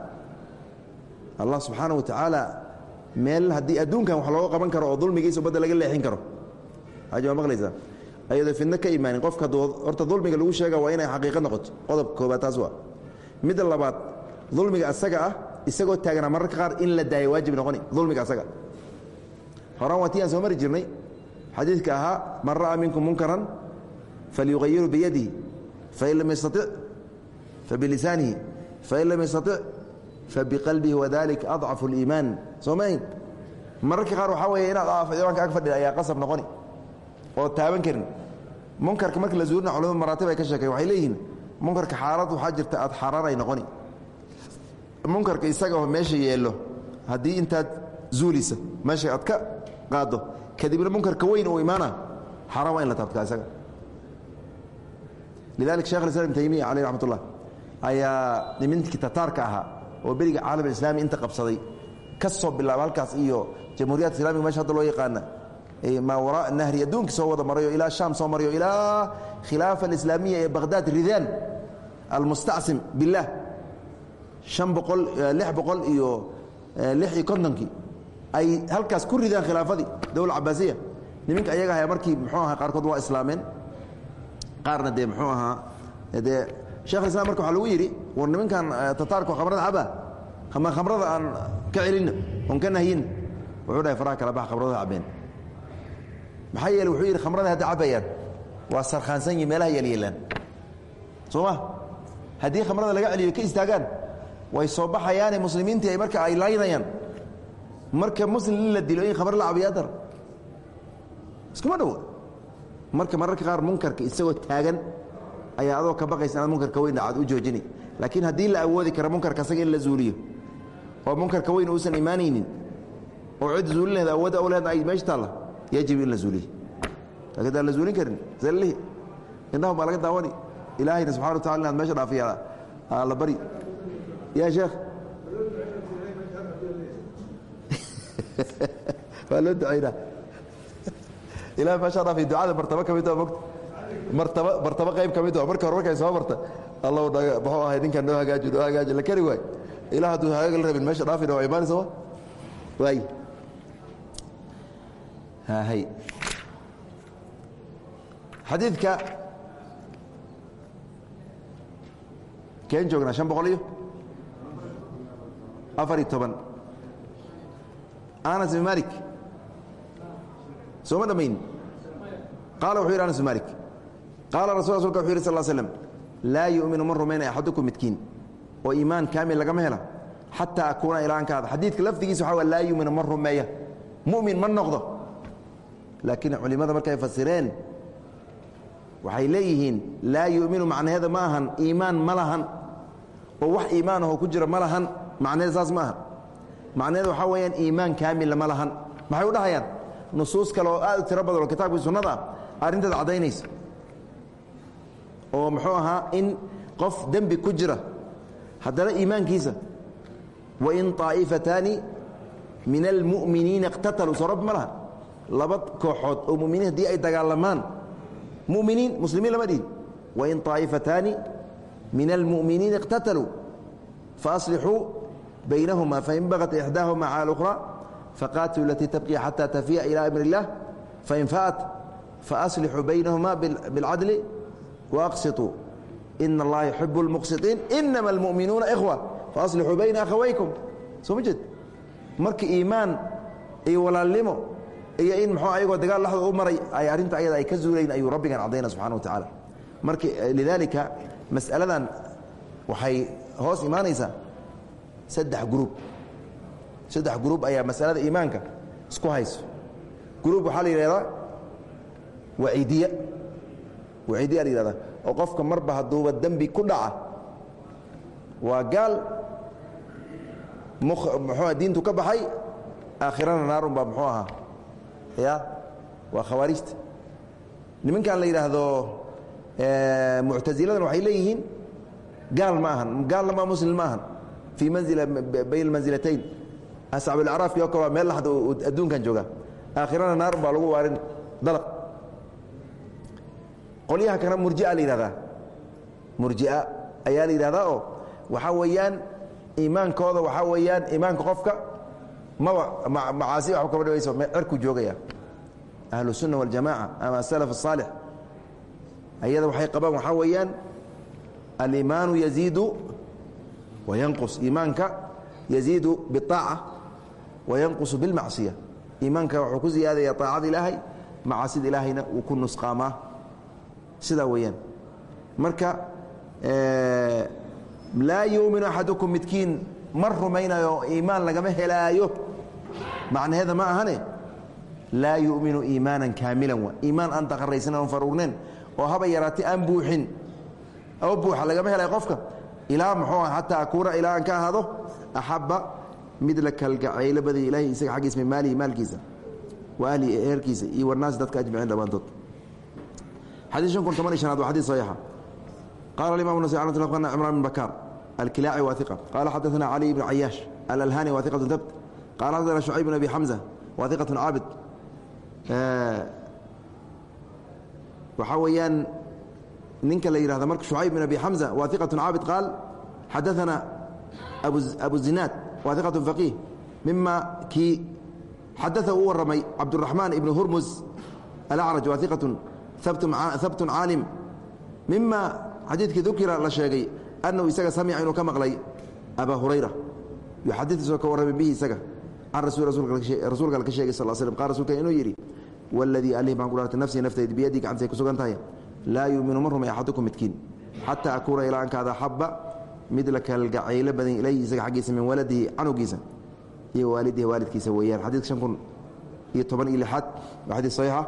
allah subxaana wa tacaala meel haddii adduunkan wax looga qaban karo oo dulmigiisa ummadda laga leexin karo. Haji waa maqlaysaa ayadoo fidno ka imaanin qofka horta dulmiga lagu sheega waa inay xaqiiqo noqoto. Qodobka koobaad taas waa. Midda labaad dulmiga asaga ah isagoo taaganaa mararka qaar in la daayo waajib noqoni dulmiga asaga. Horaan waa ti aan soo mari jirnay. Xadiidka ahaa man ra'aa minkum munkaran falyuqayiru biyadihi fain lam yastatic fabilisaanihi fain lam yastatic fabiqalbihi wadalika adcafu اliimaan soo mayn mararka qaar waxaa weeye inaad imaanka ag fadhida ayaa qasab noqoni oo taaban karin. Munkarka marka la zuurina culamadu maraatib ay ka sheekeen waxay leeyihiin munkarka xaalad waxaa jirta aad xaaraan ay noqoni munkarka isagaoo meesha yeello haddii intaad zuulisa meesha aad ka qaaddo kadibna munkarka weyn uu imaana xaaraan waa in la taabtka isaga. Lidalik shekh islam ibn taymiya caleyh raxmat ayaa nimankii tataarka ahaa oo beriga caalam islaami inta qabsaday ka soo bilaaba halkaas iyo jamhuuriyadka islamiga meesha hadda loo yaqaana maa waraa nahri adduunkii soo wada marayo ilaa shaam soo marayo ilaa khilaafa alislaamiya ee bakhdaad ridaan almustacsim biاllah an lix boqol iyo lix iyo kontonkii ay halkaas ku ridaan khilaafadii dowla cabaasiya niminka ayaga ahaa markii muxuu ahaa qaarkood waa islaameen. Qaarna dee muxuu ahaa dee shekh islam marka waxaa lagu yidhi war niminkan tataarko khamrada caba ama khamrada aan ka celinno oon ka nahyinna wuxuu dhahay faraha kala bax khamrada cabeen maxaa yeele wuxuu yidhi khamrada hadda cabayaan waa sarkhaansan yihiin meelaha yeelyeelaan soo ma? Haddii khamrada laga celiyo ka istaagaan way soo baxayaane muslimiintii marka ay laynayaan marka muslim in la dilo in khamr la cabiyaa dar iskuma dhowa marka mararka qaar munkarka isagoo taagan ayaa adoo ka baqaysa inaad munkarka weyn aad u joojini. Laakiin haddii la awoodi kara munkarka asaga in la zuuliyo oo munkarka weyn uusan imaanaynin oo cid zuulin laheed awoodda awlaheedna ay meesha taalla yajib in la zuuliyo. Laakiin adaan la zuulin karin zallihi indhahu baa laga daawani. Ilaahayna subxana wa tacala inaad meesha dhaafiya la bari ya sheekh waa loo ducaynaa ilahay meeshaa dhaafiy ducada martaba ka mid waa mogta martaba martaba qayb ka mid waa marka hore markay soo marta allow naga muxuu ahay ninkan noo hagaaji noo hagaaji la kari waay ilah hadduu hagaag la rabin meesha dhaafina waa imaanaysa wa waay hay xadiidka keen joognaa شhan boqol iyo afariy toban. Anas bn malik sooma dhammayn qaala wuxuu yidhi anas bn malik qaala rasul rasulka wuxu yidhi sal l slm laa yu'minu man rumaynaya axadukum midkiin. Oo iimaan kaamil lagama hela. Xataa akuuna ilaankaada xadiidka lafdigiisa waxa wa laa yu'minu man rumeeya mu'min ma noqdo. Laakiin culimmada markay fasireen waxay leeyihiin laa yu'minu macnaheeda ma ahan iimaan ma lahan. Oo wax iimaanahoo ku jira ma lahan macnaheeda saas ma aha macnaheeda waxaa weeyaan iimaan kaamila ma lahan maxay u dhahayaan nusuus kale oo aad u tiro badan oo kitaabkii sunnada ah arrinteeda caddaynaysa oo muxuu ahaa in qof dembi ku jira haddana iimaankiisa wain طaa'ifataani min almu'miniina اqtataluu soo rabbi ma laha laba kooxood oo muminiin haddii ay dagaalamaan muminiin muslimiin lama dhihin wain طaa'ifataani min almu'miniina اqtataluu faaslixuu baynahuma fain bagat ixdaahuma cala اlأkhra faqaatiluu alatii tabqi xata tafiya ilى amri اllah fain faat faaslixuu baynahuma biاlcadli waaqsiطuu ina allaha yuxibu اlmuqsiطiin inama almu'minuuna ikhwa faaslixuu bayna akhawaykum soo ma jeed marka iimaan iyo walaalnimo iyo in mxuu ayagoo dagaal laxdooda u maray ay arrinta ayada ay ka zuulayn ayuu rabbigan caddayna subxana wa tacaala marka lidaalika mas'aladan waxay hoos imaanaysaa saddex gruub saddex gruub ayaa masalada iimaanka isku hayso. Gruub waxaa la yidhahdaa waciidiya waciidiya la yihahdaa oo qofka marba hadduuba dembi ku dhaca waa gaal muxuu diintu ka baxay aakhirana naarun baa muxuu ahaa. Ya waa khawaarijta nimankan la yidhaahdo muctasiladan waxay leeyihiin gaal ma ahan gaalna ma muslim ma ahan fii manzila bayn manzilatayn asxaabulacraafkii oo kale waa meel laxda adduunkan jooga aakhirana naarun baa lagu waarin dalaq qolyaha kana murjia la yidhahdaa murjia ayaa la yidhahdaa oo waxaa weeyaan iimaankooda waxaa weeyaan iimaanka qofka maba macaasi waxba kama dhawayso cerku joogaya ahlu sunna waljamaca ama asalaf الصaalix ayada waxay qabaan waxaa weeyaan aliimaanu yaziidu wayanqus iimaanka yaziidu biaaca wayanqusu bilmacsiya iimaanka wuxuu ku ziyaadaya aacada ilaahay macaasida ilaahayna wuu ku nusqaamaa sidaa weyaan marka laa yuminu axadukum midkiin ma rumaynayo iimaan lagama helaayo macnaheeda ma ahane laa yuminu iimaanan kaamilan wa iimaan aan daqaraysnan oon farugneen oo haba yaraatay aan buuxin oo buuxa lagama helayo qofka ilaa muxuu xataa akuuna ilaa aan ka ahaado axabba mid la kalgacaylo badaya ilaahay isaga xaggiisa min maalihi maalkiisa wa ahlihi ehelkiisa iyo warnaasi dadka ajmaciin dhammaantood xadiis shan kun toban iyo shanaad waa xadiis saxiixa. Qala imam nas cimran bn bakaar alkilaaci waa iqa qala xadaثna cali bn cayaash alalhani waa iqatu dabt qala xadana shucayb bn abi xamza waa iqatu caabid waxaa weeyaan ninka la yihahda marka shucayb bn abi xamza waa iqatu caabid qaal xadaثana abu zinaad waa iqatu faqiih mima kii xadaثa uu waramay cabdالraxmaan ibn hurmus alacraj waa iqatu habtun caalim mima xadiidkii dukira la sheegay annahu isaga samica inuu ka maqlay abaa hurayra yuxadiisoo ka warramay bihi isaga can rasuulka al ka sheegay sal slm qal rasulka inuu yidhi waladii alih baan ku dhaartay nafsii naftayda biyadii gacantisay ku sugan tahay laa yuuminu ma rumay axadukum midkiin. Xataa akuuna ilaa ankaada axaba mid la kalgacaylo badan ilay isaga xaggiisa min waladihi canugiisa iyo waalidihi waalidkiisa weeyaan. Xadiidka shan kun iyo toban iyo lixaad waa xadiid saxiixa.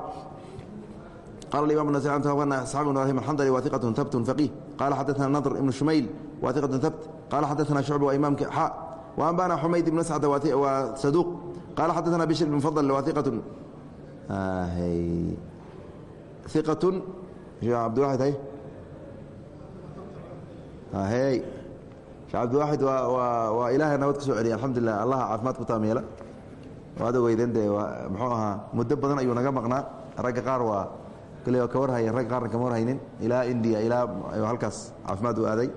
Qala imam saxaabi ibrahim alxandali waahiqatun habtun faqiih. Qaala xadaana nadr ibnu shumayl waahiqatun habt qaala xadaana shucba waa imaamka xa wa ambana xumayd ibnu sacda waa saduuq qaala xadaana bishr ibn fadl waahiqatun ah, iqatun hay hey. Shee cabdiwaxid waa ilaahay nabad ka soo celiya alxamdulilah allaha caafimaad ku taameela waad ogeydeen dee muxuu ahaa muddo badan ayuu naga maqnaa ragga qaar waa kale waa ka warhayen ragga qaarna kama warhaynin ilaa indiya ilaa halkaas caafimaad u aaday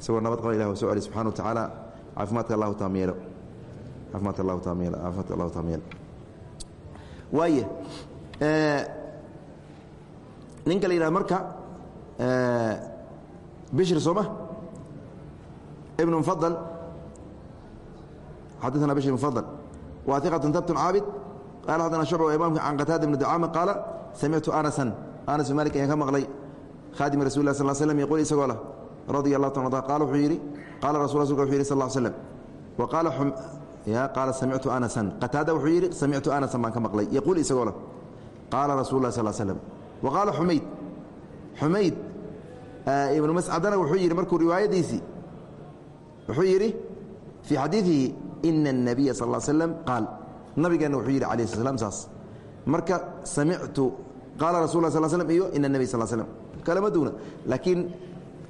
isagoo nabad qaba ilah wa so celi subxana wa tacaala caafimaadka allahu taamyeelo caafimaadka allahu taamyeelo caafimaadka allahu taamyeelo waaye ninka la yidhahdo marka bishir sooma ibn mufadal xadaثna bishir mufadal wa iqatun tabtun caabid qala xadana shucba imamka can qataada ibni ducaama qaala samictu anasan. Anas bin malik ayaan ka maqlay. Khaadim rasul lah sal slm yquul isagoo lah radia allah ta a qaala wuxuu yidhi qaala rasul rasulka wuxu yidhi sal slm wa qaala qaala samictu anasan. Qataada wuxuu yidhi samictu anasan baan ka maqlay. Yaquul isagoo lah qaala rasul lah sal slm wa qaala xumayd xumayd ibnu mascadana wuxuu yidhi markuu riwaayadiisii wuxuu yidhi fii xadiidihi ina الnabiya sal slm qaal nabigeenna wuxuu yidhi alah sl slam saas marka samictu qaala rasul la sl slm iyo ina nebi sal slm kalama duuna laakiin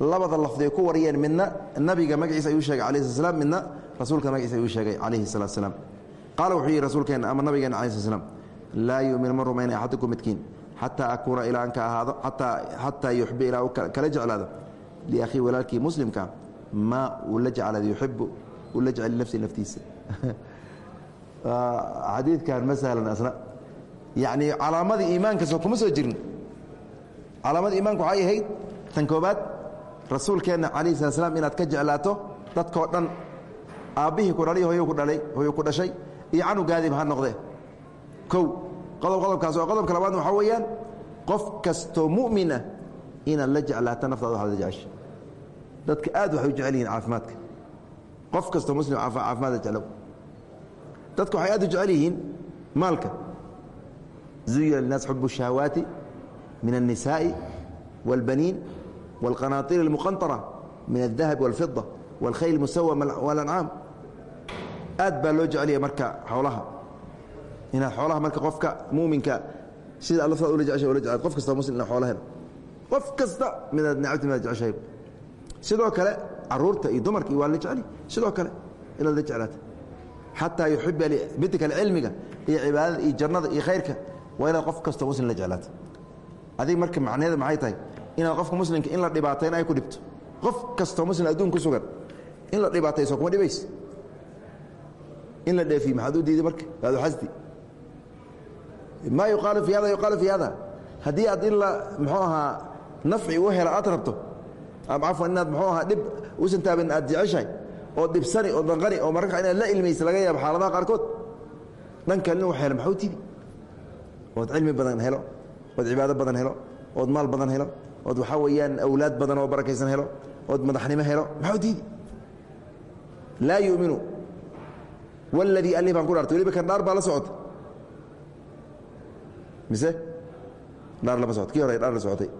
labada lafdiay ku wariyeen midna nabiga magaciisa ayuu sheegay alah sl slam midna rasuulka magaciisa ayuu sheegay calayhi salatu slam qaala wuxuu yidhi rasuulkeenna ama nabigeenna alah sl slam laa yumin ma rumayna axadukum midkiin xataa akuuna ilaa an ka ahaado xataa yuxbi ilaa kala jeclaado. Liakhii walaalkii muslimka maa uu la jeclaado yuxibu uu la jecel linafsi naftiisa. Xadiidkan ma sahlan asna yacni calaamadii iimaanka soo kuma soo jirin. Calaamadii iimaanka waxay ahayd tan koobaad rasuulkeenna calayhi sala slam inaad ka jeclaato dadkoo dhan. Aabbihii ku dhalay hoyu ku dhalay hoyu ku dhashay iyo canugaadiiba ha noqdee. Kow qodob qodobkaas oo qodobka labaadna waxaa weeyaan qof kastoo mu'min ah inaad la jeclaato naftaada waxaad la jecesha dadka aad waxay u jecel yihiin caafimaadka qof kastoo muslim caafimaadda jeclow dadku waxay aad u jecel yihiin maalka zuyina linaas xubu الشhahawaati min الnisaaءi wاlbaniin wاlqanaطiir اlmuqanطara min الdahabi wاlfiضة wاlkhayl اmusawama wاlancaam aad baa loo jecelya marka xoolaha inaad xoolaha marka qofka muuminka sida alaftaad ula jecel qof kasta muslim ina xoola helo qof kasta midaad necabti midaad jeceshahay. Sidoo kale carruurta iyo dumarka iyo waa la jeceli. Sidoo kale inaad la jeclaata xataa yuxiba midda kale cilmiga iyo cibaadada iyo jannada iyo khayrka waa inaad qof kastoo muslim la jeclaato adig marka macnaheeda maxay tahay? Inaad qofka muslimka in la dhibaatayna ay ku dhibto. Qof kastoo muslim adduun ku sugan in la dhibaatayso kuma dhibays. In la dheefiy maxaad u diiday marka? Waad xasdi maa yuqaalu fi hada yuqaalu fi hada. Haddii aad in la muxuu ahaa nafci u hela aad rabto ama cafwan inaad muxuu ahaa dhib usan taabin aad jeceshahay oo dhibsani oo danqani oo mararka inaad la ilmaysa laga yaabo xaaladaha qaarkood dhan kalena wax helo maxuu tidi? Ood cilmi badan helo ood cibaado badan helo ood maal badan helo ood waxaa weeyaan awlaad badan oo barakaysan helo ood madaxnimo helo maxuu diidi laa yuminu. Wاladii ali baan ku dhaartay weliba kan dhaar baa la socota mise? Dhaar lama socot. Kii hore dhaar la socotay?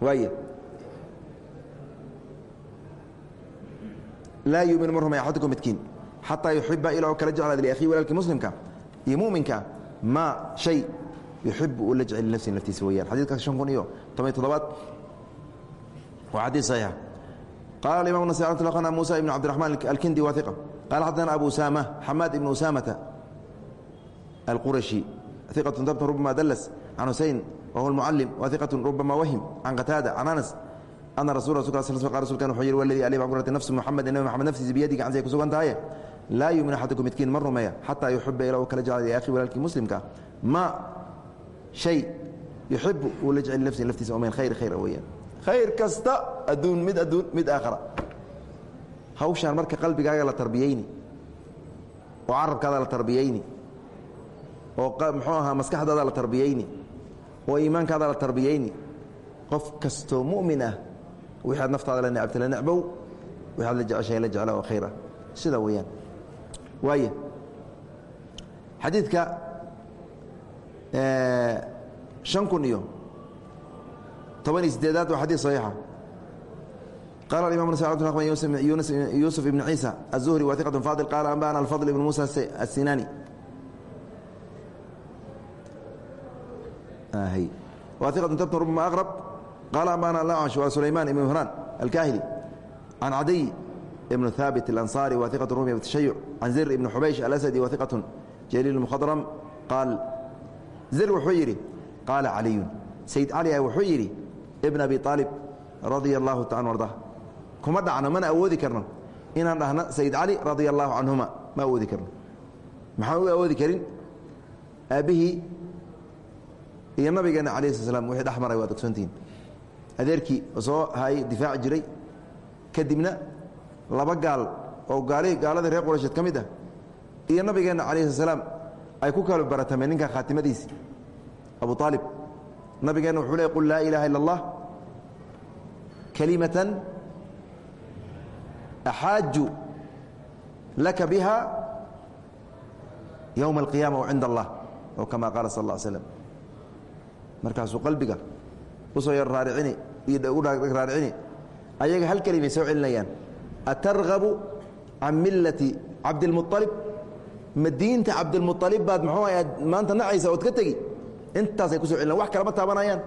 Waay laa yumin ma rumay axadukum midkiin. Xataa yuxiba ilaa kala jeclaada liakhihi walaalkii muslimka iyo muminka maa shay yuxibu uu la jecel linafsi naftiisa weyaan xadidkaas shan kun iyo toban iyo toddobaad waa xadiid saxiixa qala imam nas akhna musa ibn cabdiraxman alkindi wa iqa qala xadana abu usama xamaad ibn usamata almucalim wa iqatu rubama wahim can qataada can anas ana rasul rasulka rsulkan wuxuu yihi waladii ali baan ku ratay nafsu muxamed nabi maxamed naftiisa biyadii gacantiisa ay ku sugan tahaye laa yumin axadukum midkiin ma rumeeya xataa yuxiba ilaa uu kala jeclay akhi walaalkii muslimka ma shay yuxibu uu la jecel nafsi naftiisa oo min khayr khayr weeyaan khayr kasta adduun mid adduun mid aakhara hawshaan marka qalbigaaga la tarbiyeyni oo carabkaada la tarbiyeyni oo muxuu ahaa maskaxdaada la tarbiyeyni oo iimaankaada la tarbiyeyni qof kastoo mu'min ah wixaad naftaada la necabta la necbow waxaad la jeceshahay la jecla oo khayr ah sida weeyaan waaya xadiidka shan kun iyo toban iyo sideedaad waa xadiid صaxiixa qala imam yuusuf ibn ciisa الzuhri wa iqaة faadil qaala anbana alfadl ibn musa الsinani wa iqaة tabtn rubama aqrb qaala anbana alacmash wa sulayman ibn mhraan alkahili can cadiy ibn haabit اlansari wa iqaة rumi btashayuc can zir ibn xubaysh alasadi wa iqaة jaliil mkhadram qaal zir wuxuu yidhi qaala caliyu sayd cali wuxuu yidhi ibn abi aalib radia allahu taala arda kuma dhacno mana awoodi karno inaan dhahno sayd cali radia allahu canhuma ma awoodi karno maxaan u awoodi karin aabbihii iyo nabigeena cala sl slam wixii dhex maray waad ogsoontihiin adeerkii soo hay difaaci jiray. Kadibna laba gaal oo gaali gaaladii reer quraysheed ka mid ah iyo nabigeenna calayh sl slaam ay ku kala baratameen ninkan khaatimadiisi abu aalib nabigeenna wuxuu le qul laa ilaaha illa اllah kalimatan axaaju laka biha yowma alqiyaama wacinda allah oo kama qaala sal اl slm markaasuu qalbiga u soo yar raaricini ayaga hal kelimay soo celinayaan. Atargabu can millati cabdilmualib ma diinta cabdilmualib baad muxuu aad maanta nacaysa ood ka tegi intaasay ku soo celina wax kalama taabanayaan.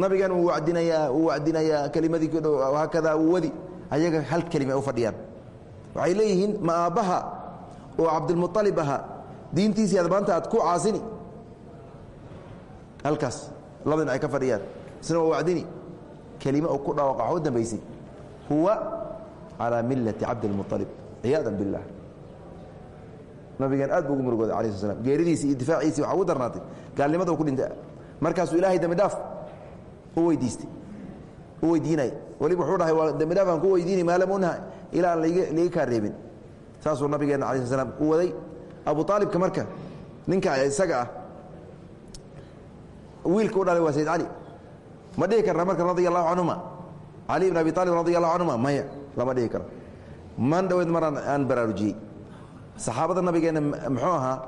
Nabigan wuu wadinayaa wuu wacdinayaa kelimadii haakada wuu wadi. Ayaga hal kelima u fadhiyaan. Waxay leeyihiin ma aabbaha oo cabdilmualib ahaa diintiisii aad maanta aad ku caasini halkaas laba dhinac ay ka fadhiyaan. Isna waa wacdini. Kelime uu ku dhawaqa waxa u dambaysay. Huwa calaa millati cabdilmualib ciyaada biاllah nabigeen aad bu ugu murugooday ala sl slam geeridiisi iyo difaaciisi waxa ugu darnaatay. Gaalnimada u ku dhintay. Markaasuu ilaahay dembi dhaaf u weydiistay. U weydiinay weliba wuxuu dhahay waa dembi dhaaf aan ku weydiini maa lam unha ilaa aan laiga kaa reebin. Saasuu nabigeena ala sl slam u waday. Abu aalibka marka ninka isaga ah wiilka u dhalay waa sayd cali ma dhihi karna marka radia allahu canhuma cali ibn abi aalib radi allahu canhuma maya lama dhihi karo. Man dhaweyd maraan aan baraarujiyey. Saxaabada nabigeena muxuu ahaa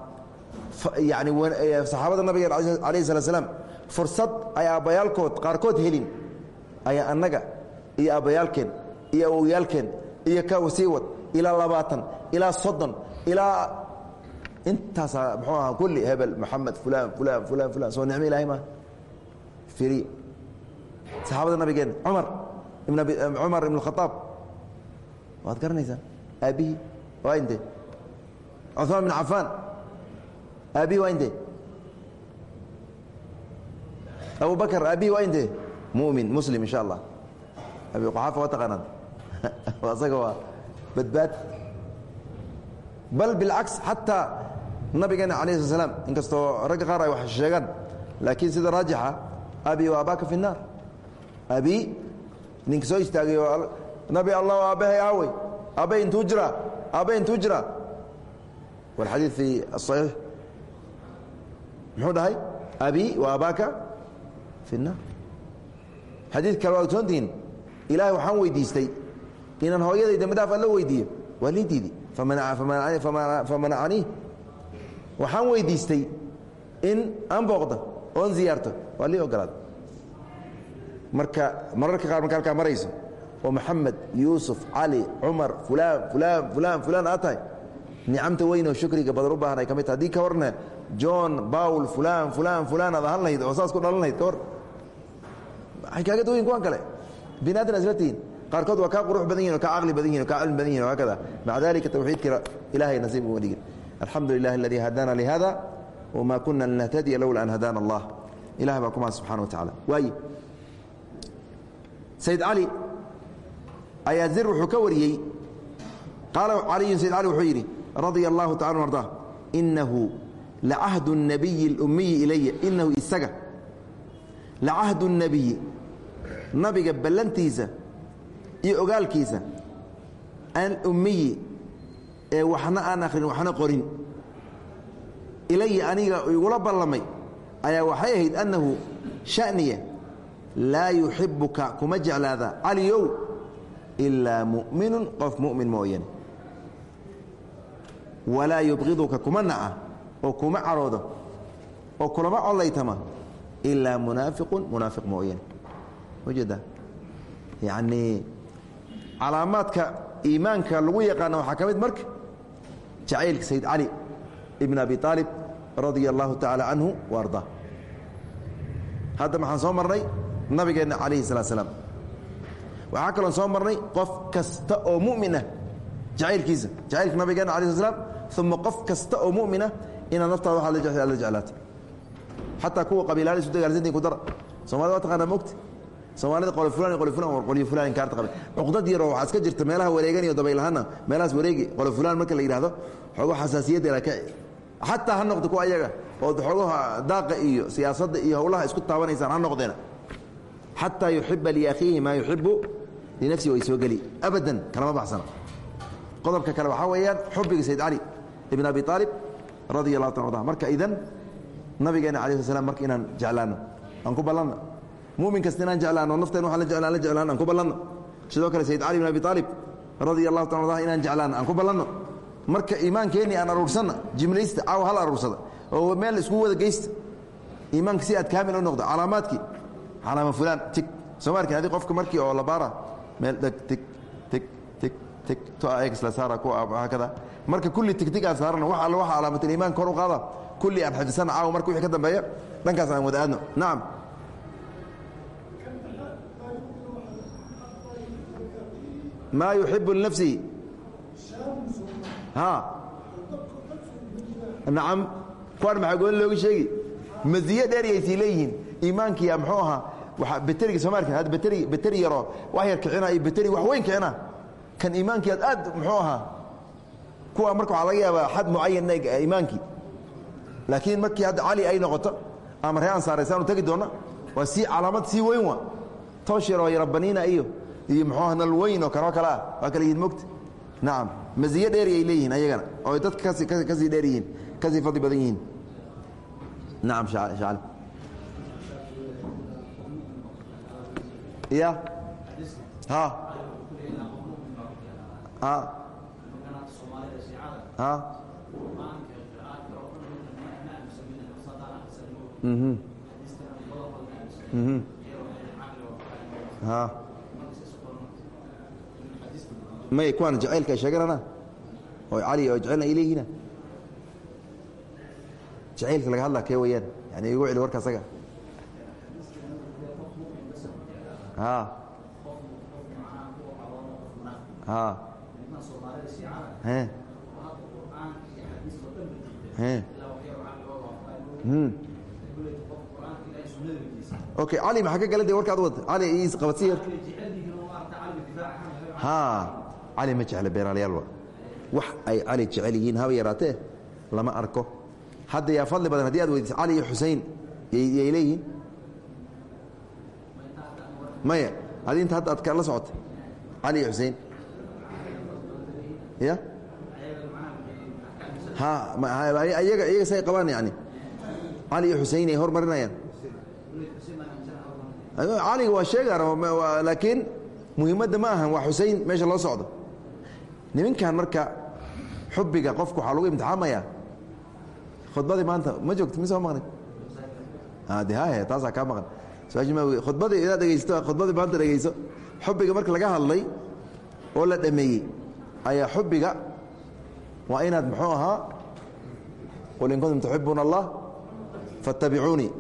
yani saxaabada nabigeena alayhi salaa slaam fursad ay aabbayaalkood qaarkood helin ayaa annaga iyo aabbayaalkeen iyo awowyaalkeen iyo ka sii wad ilaa labaatan ilaa soddon ilaa intaasaa muxuu ahaa kulli hebel moxamed fulan fulan fulan fulan soo nicmo ilahay maa firiya saxaabada nabigeena cumar cumar ibn khaaab waad garanaysaan? Aabbihii waa inte cuثmaan bn cafaan. Aabihi waa inte abu bakr aabihi waa inte mumin muslim insha allah. Abi qaxaafa waa taqaanaan. Asaga waa badbaad. Bal bilcaks xataa nabigeena ala sl slam inkastoo ragga qaar ay wax sheegaan laakiin sida raajixa abi wa abaaka fi naar abi ninka soo istaagay oo nabi allah aabbahay aawey aabbahay intuu jira aabbahay intuu jira walxadii fi asaxiix muxuu dhahay abi wa abaaka fi naar xadiid kale waa ogsoontihiin ilaahay waxaan weydiistay inaan hooyaday dambidhaaf aan la weydiiyo waa lii diidi famanacanii waxaan weydiistay in aan booqda oon ziyaarto waa lii ogolaaday marka mararka qaar marka halkaa marayso oo moxamed yuusuf cali cumar fulaan fulaan fulaan fulaan aad tahay. Nicamta weyn oo shukriga badan u baahan ay ka mid tahay. Haddii ka warna john bawl fulan fulan fulan aad ahaan lahayd oo saas ku dhalan lahayd ka war. Waxay kaaga duwayin kuwan kale. Bini aadan isla tihiin. Qaarkood waa kaa qurux badan yihiin oo kaa caqli badan yihiin o kaa cilmi badan yihiin hakada maca dalika tawxiidka ilahay nasiib uguma dhigin alxamdu lilah aladii hadana lihada wma kuna linahtadiya lowla an hadana allah ilahay baa kumaa subxana wa tacala waaye sayd cali ayaa zir wuxuu ka wariyey qaala caliyun sayd cali wuxuu yidhi radia allahu tacala an ardaa inahu lacahdu الnabiyi اlummiyi ilaya inahu isaga lacahdu الnabiyi nabiga ballantiisa iyo ogaalkiisa alummiyi ee waxna aan akhrin waxna qorin. Ilaya aniga igula ballamay ayaa waxay ahayd annahu shaniya laa yuxibuka kuma jeclaada. Caliyow ilaa mu'minu qof mu'min mooyane walaa yubqiduka kuma naca oo kuma caroodo oo kulama collaytama ilaa munaafiqun munaafiq mooyane ujeeda yacnii calaamaadka iimaanka lagu yaqaana waxaa ka mid jacaylka sayd cali ibn abi aalib radia allahu tacaala canhu wa ardaa hadda maxaan soo marnay nabigeenna calayhi salaa slaam waxaa kaloon soo marnay qof kasta oo mu'min ah jacaylkiisa jacaylka nabigeenna alai sl slam uma qof kasta oo mu'min ah inaad naftaada waxaad la jeclaatay xataa kuwa qabiilaala isu dagaalsantiin ku dara somalida waa taqaanaa mogta soomaalida qoli fulan qoli fulan war qolyo fulan inkaarta qabe cuqdad yaroo waxaa iska jirta meelaha wareegan iyo dabaylahaana meelahaas wareegi qoli fulan marka la yidhahdo xoogo xasaasiyaddeeda ka xataa ha noqdo kuwa ayaga oo xoogaha daaqa iyo siyaasadda iyo howlaha isku taabanaysaan ha noqdeena. Xataa yuxiba liakhiihi maa yuxibu linafsihi way soo geli. Abadan kalama baxsana qodobka kale waxaa weeyaan xubbiga sayd cali ibn abi aalib radia allahu ta arda marka idan nabigeena ala sl slam marka inaan jeclaano aan ku ballanno mumin kasta inaan jeclaano nafteen waan la jeclaan la jeclaan aan ku ballanno. Sidoo kale sayd cali bin abi aalib radia allahu ta arda inaan jeclaano aan ku ballanno. Marka iimaankeenii aan aruursanna jimlaysta caaw hal aruursada oo meel iskugu wada geysta iimaanka si aad kaamil u noqdo calaamaadkii calaama fulaan tig soo ma arkin adi qofka markii oo la baara meel dheg tig tig tig tig to ex la saara ku hakada marka kulli tigtig aan saarana wax alla waxa calaamatul iimaan kor u qaada. Kulli aan xifdisana caawa marka wixii ka dambeeya dhankaas aan wada aadno. Nacam maa yuxibu linafsihi ha. Nacam kuwaan maxaa gooni looga sheegi masiye dheeryaysay leeyihiin. Iimaankiya muxuu ahaa waa bateriga soomaalka hadda bateri bateri yaroo wax yar kicina iyo bateri wax weyn kicina. Kan iimaankii aad muxuu ahaa. Kuwa marka waxaa laga yaabaa xad mucayan iimaankii. Laakiin markii hadda cali ay noqoto ama ree ansaaraysaanu tegi doonna waa sii calaamad sii weyn wa toosh yaroo yarabaniina iyo iyo muxuu aha nal weyn oo kanoo kale ah. Waa kala yihiin mogta nacam masiye dheeri ay leeyihiin ayagana oo dadka kasi ka sii dheer yihiin ka sii fadli badan yihiin. Nacam shacali ya. Ha. Ha. Ha. Mhm mhm ha may kuwaan jacaylka ay sheeganana? Oo cali oo jecelna ay leeyihiina jacaylka laga hadlaa kee weyaan yani igu celi warka asaga. Ha he. He. Okay cali maxaa ka gala de warka ad wad? Cali is qabadsi yar ha cali ma jecla beenaalayaal wa? Wax ay cali jecel yihiin haba yaraatee? Lama arko. Hadda yaa fadli badan haddii aad weydiisa cali iyo xusein yay leeyihiin? Maya adi inta hadda aad kala socotay cali iyo xusein ya? Ayaga iyaga say qabaan yani. Cali iyo xusein ay hormarinayaan caliga waa sheegaan laakiin muhiimadda ma ahan waa xusein meesha loo socdo niminkan marka xubbiga qofku waxaa lagu imtixaamayaa khudbadii maanta ma joogto mise ma maqnin de hahe taasaa kaa maqan. Khudbadii inaad dhegaysto khudbadii maanta dhegayso xubbiga marka laga hadlay oo la dhameeyey ayaa xubbiga waa inaad muxuu ahaa qul in kuntum tuxibuuna allah fattabicuunii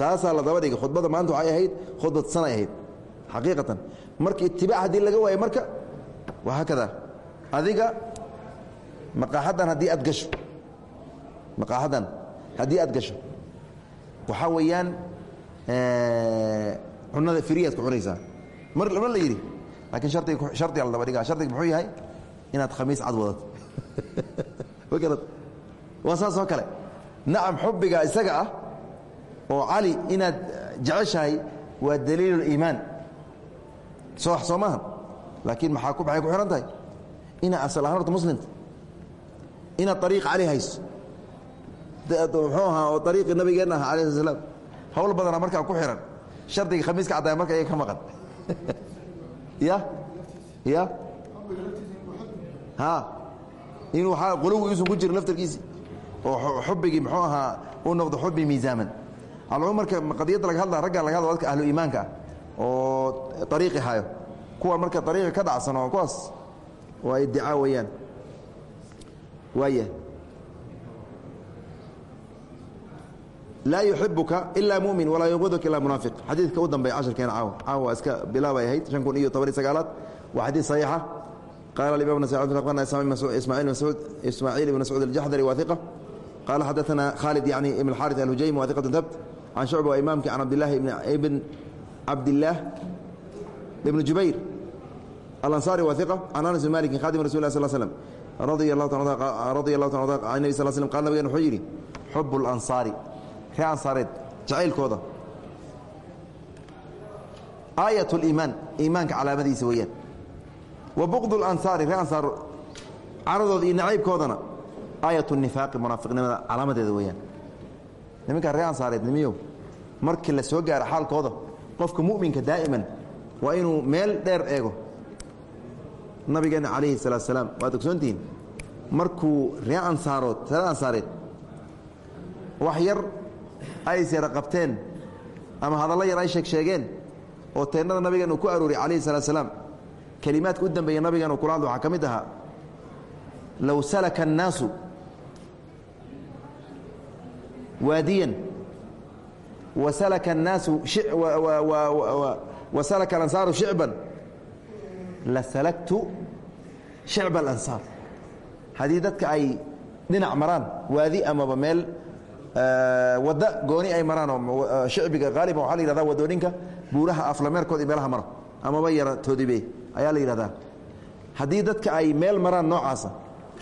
taasaa la daba dhigay khudbada maanta waxay ahayd khudbad sanay ahayd xaqiiqatan. Marka itibaac haddii laga waayo marka waa haakada adiga maqaaxaddan haddii aad gasho maqaaxaddan haddii aad gasho waxaa weeyaan cunada friyaad ku cunaysaa mar ma la yidhi laakiin hardiga shardiga la dhigaa. Shardiga muxuu yahay inaad khamiis cad wadato magarad waa saas oo kale. Nacam xubbiga isaga ah oo cali inaad jeceshahay waa daliil iimaan. Soo maaha laakiin maaa maxay ku xihan tahay inaad asal ahaan horta muslimta inaad ariiq cali hayso muxuu ahaa oo ariiqii nabigeenna aha alah sl slam hawl badana markaa ku xihan shardiga khamiiska caddaaya marka iyaga ka maqan ya ya ha inuu quluwi uusan ku jirin laftarkiisi oo xubbigii muxuu ahaa uu noqdo xubbi miisaaman alcum marka qadiyadda laga hadla raggan laga hadla dadka ahlu iimaanka ah oo ariiqi hayo kuwa marka ariiqi ka dhacsan oo kuwaas waa iddicaa weeyaan waaya laa yuxibuka ilaa mumin walaa yubduka ilaa munaafiq xadiidka u dambeeya casharkeena caawa. Caawa iska bilaabay ahayd shan kun iyo toban iyo sagaalaad. Waa xadiid saxiixa. Qaala imam ismaaciil ibn mascuud aljaxdari waa iqa qaala xadaana khaalid yani ibn xaari alhujaymi waa iqatu tabt can shucba waa imaamki can cabdilahi ibn cabdillaah ibn jubayr alanصari waa iqa can anas bn maliki khadim rasul lah sl slm radia اlahu ta an nebi sl slm qal nabigen wuxuu yidhi xub اlansaari ree ansaareed jacaylkooda aayat اliimaan iimaanka calaamadiisa weeyaan wa buqd اlansaari ree ansaar caradooda iyo nacaybkoodana aayat الnifaaqi munaafiqnimada calaamadeeda weeyaan nimankaa ree ansaareed nimiyow markii la soo gaaro xaalkooda qofka mu'minka daa'iman waa inuu meel dheer eego nabigeenna calayhi salaatu salaam waad ogsoontihiin markuu ree ansaarood ree ansaareed wax yar ay isyara qabteen ama hadallo yar ay sheeg sheegeen oo teennada nabigan uu ku arooriyay calayhi salaatu salaam kelimaadka u dambeeya nabigan uu kula hadlo waxaa ka mid ahaa low salaka annaasu waadiyan wa salaka annaasu wa salaka alansaaru shicban la salagtu shicba alansaar haddii dadka ay dhinac maraan waadi amaba meel wadda gooni ay maraan oo shicbiga qaaliban waxaa la yihahda wadooninka buuraha aflameerkood iyo meelaha mara amaba yara toodibe ayaa la yidhahdaa. Haddii dadka ay meel maraan noocaasa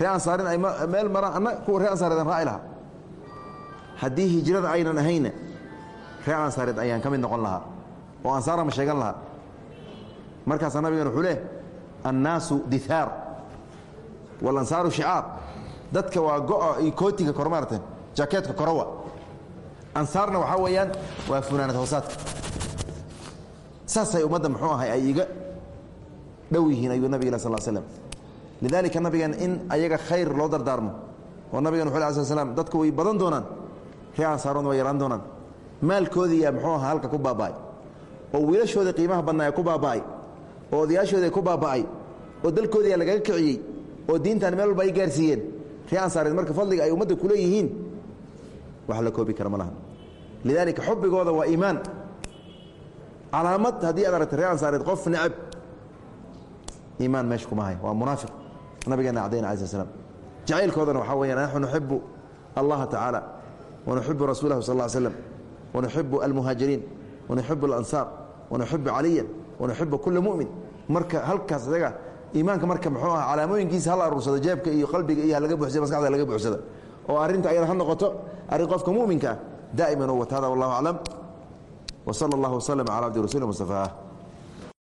ree ansaarin ay meel maraan anna kuwa ree ansaareedan raaci lahaa. Haddii hijrada aynan ahayna ree ansaareed ayaan ka mid noqon lahaa oo ansaara ma sheegan lahaa. Markaasaa nabigan wuxuu leh annaasu dihaar walansaaru shicaar dadka waa go-a iyo kootiga kor maarata korowa ansaarna waxaa weeyaan waa funaanad hoosaadka saasay ummadda muxuu ahay ay iga dhow yihiin ayuu nabig sal slm lidaalika nabigeen in ayaga khayr loo dardaarmo oo nabigan wuxu sl slam dadku way badan doonaan ree ansaaroodna way yaraan doonaan maalkoodiiyaa muxuu ahaa halka ku baaba'ay oo wiilashooda qiimaha badnaa ku baaba'ay oo odayaashooda ku baaba'ay oo dalkoodiiyaa lagaga kiciyey oo diintan meel walba ay gaarsiiyeen. Ree ansaareed marka fadliga ay ummadda ku leeyihiin wax la koobi kara ma laha. Lidaalika xubbigooda waa iimaan. Calaamad haddii aad aragta ree ansaareed qof necab. Iimaan meesha kuma hay waa munaafiq. Nabigeena cadayna alai sl slam jacaylkoodana waxaa weyaan naxnu nuxibu allaha tacaala wanuxibu rasuulahu sal ll slam wanuxibu almuhaajiriin wanuxibu alansaar wanuxibu caliyan wanuxibu kula mu'min marka halkaas isaga iimaanka marka muxuu aha calaamooyinkiisa hal aruursado jeebka iyo qalbiga iyo halaga buxsada maskaxda laga buxsada oo arrinta ayada ha noqoto arrin qofka mu'minka daa'iman u wata hada wallahu aclam wsala allah waslm cala abdi rasuuli mustafaah